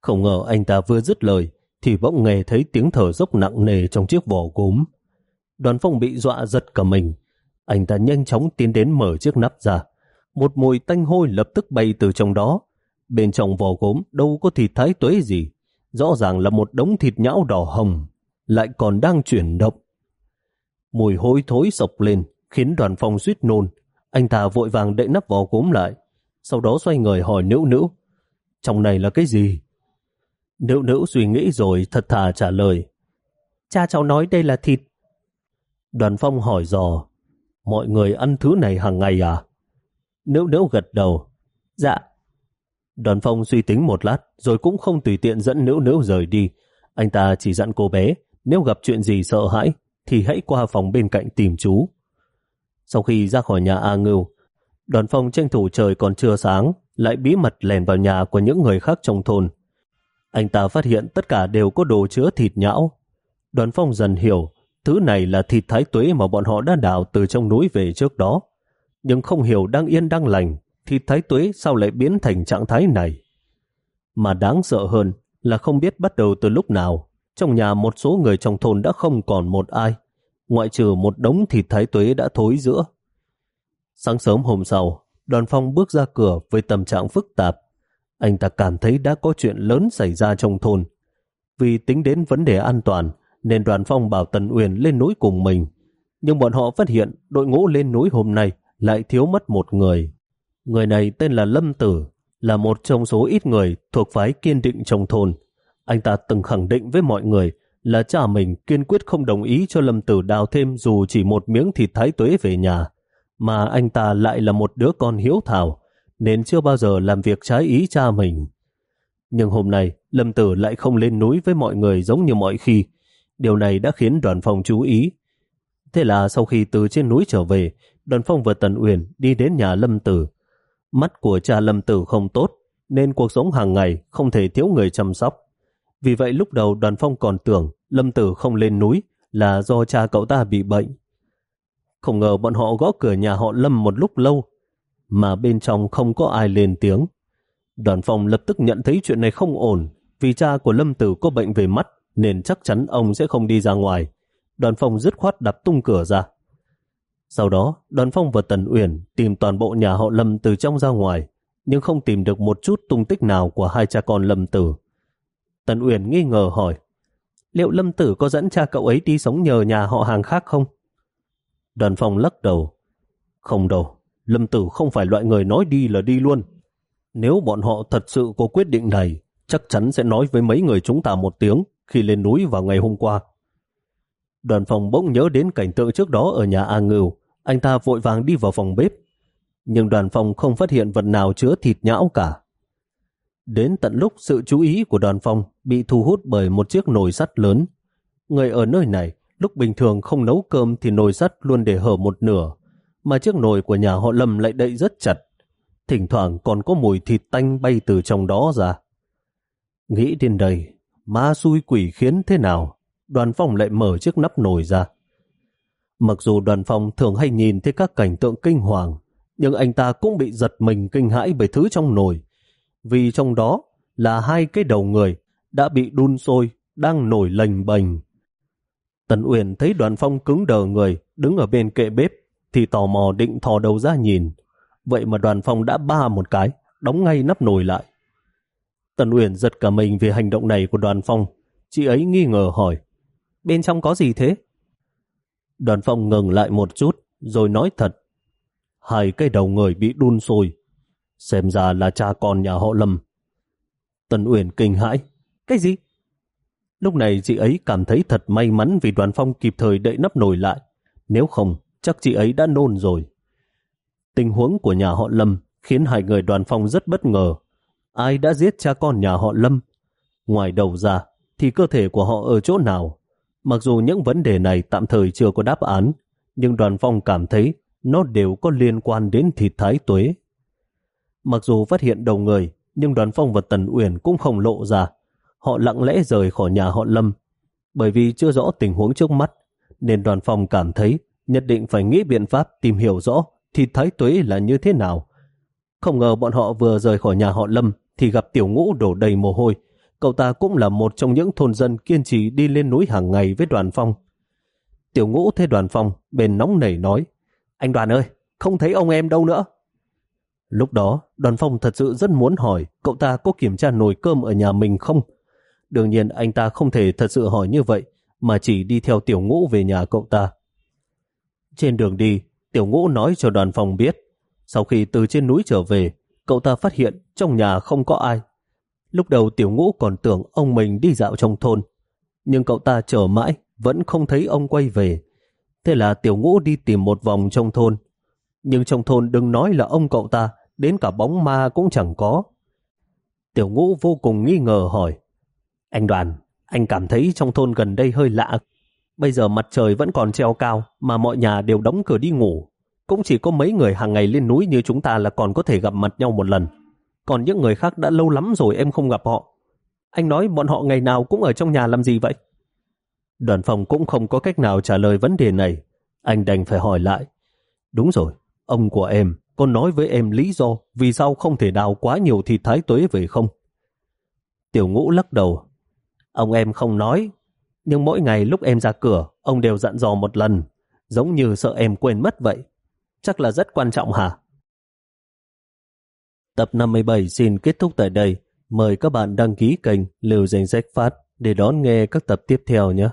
Không ngờ anh ta vừa dứt lời thì bỗng nghe thấy tiếng thở dốc nặng nề trong chiếc vỏ gốm. Đoàn phong bị dọa giật cả mình. Anh ta nhanh chóng tiến đến mở chiếc nắp ra. Một mùi tanh hôi lập tức bay từ trong đó. Bên trong vỏ gốm đâu có thịt thái tuế gì. Rõ ràng là một đống thịt nhão đỏ hồng, lại còn đang chuyển động. Mùi hôi thối sộc lên, khiến đoàn phong suýt nôn. Anh ta vội vàng đậy nắp vỏ gốm lại, sau đó xoay người hỏi nữ nữ. Trong này là cái gì? Nữ nữ suy nghĩ rồi thật thà trả lời. Cha cháu nói đây là thịt. Đoàn phong hỏi dò, mọi người ăn thứ này hàng ngày à? Nếu nếu gật đầu. Dạ. Đoàn phong suy tính một lát, rồi cũng không tùy tiện dẫn nữ nữ rời đi. Anh ta chỉ dặn cô bé, nếu gặp chuyện gì sợ hãi, thì hãy qua phòng bên cạnh tìm chú. Sau khi ra khỏi nhà A Ngưu, đoàn phong tranh thủ trời còn chưa sáng, lại bí mật lèn vào nhà của những người khác trong thôn. Anh ta phát hiện tất cả đều có đồ chứa thịt nhão. Đoàn phong dần hiểu, thứ này là thịt thái tuế mà bọn họ đã đào từ trong núi về trước đó. Nhưng không hiểu đang yên đang lành, thịt thái tuế sao lại biến thành trạng thái này. Mà đáng sợ hơn là không biết bắt đầu từ lúc nào, trong nhà một số người trong thôn đã không còn một ai, ngoại trừ một đống thịt thái tuế đã thối giữa. Sáng sớm hôm sau, đoàn phong bước ra cửa với tâm trạng phức tạp. Anh ta cảm thấy đã có chuyện lớn xảy ra trong thôn. Vì tính đến vấn đề an toàn, nên đoàn phong bảo Tần Uyển lên núi cùng mình. Nhưng bọn họ phát hiện đội ngũ lên núi hôm nay lại thiếu mất một người. Người này tên là Lâm Tử, là một trong số ít người thuộc phái kiên định trong thôn. Anh ta từng khẳng định với mọi người là cha mình kiên quyết không đồng ý cho Lâm Tử đào thêm dù chỉ một miếng thịt thái tuế về nhà, mà anh ta lại là một đứa con hiếu thảo, nên chưa bao giờ làm việc trái ý cha mình. Nhưng hôm nay, Lâm Tử lại không lên núi với mọi người giống như mọi khi. Điều này đã khiến đoàn phong chú ý. Thế là sau khi từ trên núi trở về, đoàn phong và Tần Uyển đi đến nhà Lâm Tử. Mắt của cha Lâm Tử không tốt, nên cuộc sống hàng ngày không thể thiếu người chăm sóc. Vì vậy lúc đầu đoàn phong còn tưởng Lâm Tử không lên núi là do cha cậu ta bị bệnh. Không ngờ bọn họ gõ cửa nhà họ Lâm một lúc lâu, mà bên trong không có ai lên tiếng. Đoàn phong lập tức nhận thấy chuyện này không ổn, vì cha của Lâm Tử có bệnh về mắt, nên chắc chắn ông sẽ không đi ra ngoài. Đoàn phong dứt khoát đập tung cửa ra. Sau đó, đoàn phong và Tần Uyển tìm toàn bộ nhà họ Lâm từ trong ra ngoài, nhưng không tìm được một chút tung tích nào của hai cha con Lâm Tử. Tần Uyển nghi ngờ hỏi, liệu Lâm Tử có dẫn cha cậu ấy đi sống nhờ nhà họ hàng khác không? Đoàn phong lắc đầu, không đâu, Lâm Tử không phải loại người nói đi là đi luôn. Nếu bọn họ thật sự có quyết định này, chắc chắn sẽ nói với mấy người chúng ta một tiếng khi lên núi vào ngày hôm qua. Đoàn phòng bỗng nhớ đến cảnh tượng trước đó ở nhà A Ngưu, anh ta vội vàng đi vào phòng bếp. Nhưng đoàn phòng không phát hiện vật nào chứa thịt nhão cả. Đến tận lúc sự chú ý của đoàn phòng bị thu hút bởi một chiếc nồi sắt lớn. Người ở nơi này, lúc bình thường không nấu cơm thì nồi sắt luôn để hở một nửa, mà chiếc nồi của nhà họ Lâm lại đậy rất chặt. Thỉnh thoảng còn có mùi thịt tanh bay từ trong đó ra. Nghĩ đến đây, ma xui quỷ khiến thế nào, đoàn phong lại mở chiếc nắp nồi ra. Mặc dù đoàn phong thường hay nhìn thấy các cảnh tượng kinh hoàng, nhưng anh ta cũng bị giật mình kinh hãi bởi thứ trong nồi, vì trong đó là hai cái đầu người đã bị đun sôi, đang nổi lềnh bềnh. Tần Uyển thấy đoàn phong cứng đờ người, đứng ở bên kệ bếp, thì tò mò định thò đầu ra nhìn. Vậy mà đoàn phong đã ba một cái, đóng ngay nắp nồi lại. Tần Uyển giật cả mình vì hành động này của đoàn phong. Chị ấy nghi ngờ hỏi, bên trong có gì thế? Đoàn phong ngừng lại một chút, rồi nói thật. Hai cái đầu người bị đun sôi. Xem ra là cha con nhà họ Lâm. Tần Uyển kinh hãi. Cái gì? Lúc này chị ấy cảm thấy thật may mắn vì đoàn phong kịp thời đậy nắp nồi lại. Nếu không, chắc chị ấy đã nôn rồi. Tình huống của nhà họ Lâm khiến hai người đoàn phong rất bất ngờ. Ai đã giết cha con nhà họ Lâm? Ngoài đầu ra, thì cơ thể của họ ở chỗ nào? Mặc dù những vấn đề này tạm thời chưa có đáp án, nhưng đoàn phong cảm thấy nó đều có liên quan đến thịt thái tuế. Mặc dù phát hiện đầu người, nhưng đoàn phong và Tần Uyển cũng không lộ ra. Họ lặng lẽ rời khỏi nhà họ Lâm. Bởi vì chưa rõ tình huống trước mắt, nên đoàn phong cảm thấy nhất định phải nghĩ biện pháp tìm hiểu rõ thịt thái tuế là như thế nào. Không ngờ bọn họ vừa rời khỏi nhà họ Lâm thì gặp tiểu ngũ đổ đầy mồ hôi, cậu ta cũng là một trong những thôn dân kiên trì đi lên núi hàng ngày với đoàn phong. Tiểu ngũ thấy đoàn phong, bền nóng nảy nói, anh đoàn ơi, không thấy ông em đâu nữa. Lúc đó, đoàn phong thật sự rất muốn hỏi cậu ta có kiểm tra nồi cơm ở nhà mình không? Đương nhiên anh ta không thể thật sự hỏi như vậy, mà chỉ đi theo tiểu ngũ về nhà cậu ta. Trên đường đi, tiểu ngũ nói cho đoàn phong biết, sau khi từ trên núi trở về, cậu ta phát hiện trong nhà không có ai Lúc đầu tiểu ngũ còn tưởng ông mình đi dạo trong thôn, nhưng cậu ta chờ mãi vẫn không thấy ông quay về. Thế là tiểu ngũ đi tìm một vòng trong thôn. Nhưng trong thôn đừng nói là ông cậu ta, đến cả bóng ma cũng chẳng có. Tiểu ngũ vô cùng nghi ngờ hỏi, Anh đoàn, anh cảm thấy trong thôn gần đây hơi lạ. Bây giờ mặt trời vẫn còn treo cao mà mọi nhà đều đóng cửa đi ngủ. Cũng chỉ có mấy người hàng ngày lên núi như chúng ta là còn có thể gặp mặt nhau một lần còn những người khác đã lâu lắm rồi em không gặp họ. Anh nói bọn họ ngày nào cũng ở trong nhà làm gì vậy? Đoàn phòng cũng không có cách nào trả lời vấn đề này. Anh đành phải hỏi lại. Đúng rồi, ông của em có nói với em lý do vì sao không thể đào quá nhiều thịt thái tuế về không? Tiểu ngũ lắc đầu. Ông em không nói, nhưng mỗi ngày lúc em ra cửa, ông đều dặn dò một lần, giống như sợ em quên mất vậy. Chắc là rất quan trọng hả? Tập 57 xin kết thúc tại đây. Mời các bạn đăng ký kênh Lưu Danh Sách Phát để đón nghe các tập tiếp theo nhé.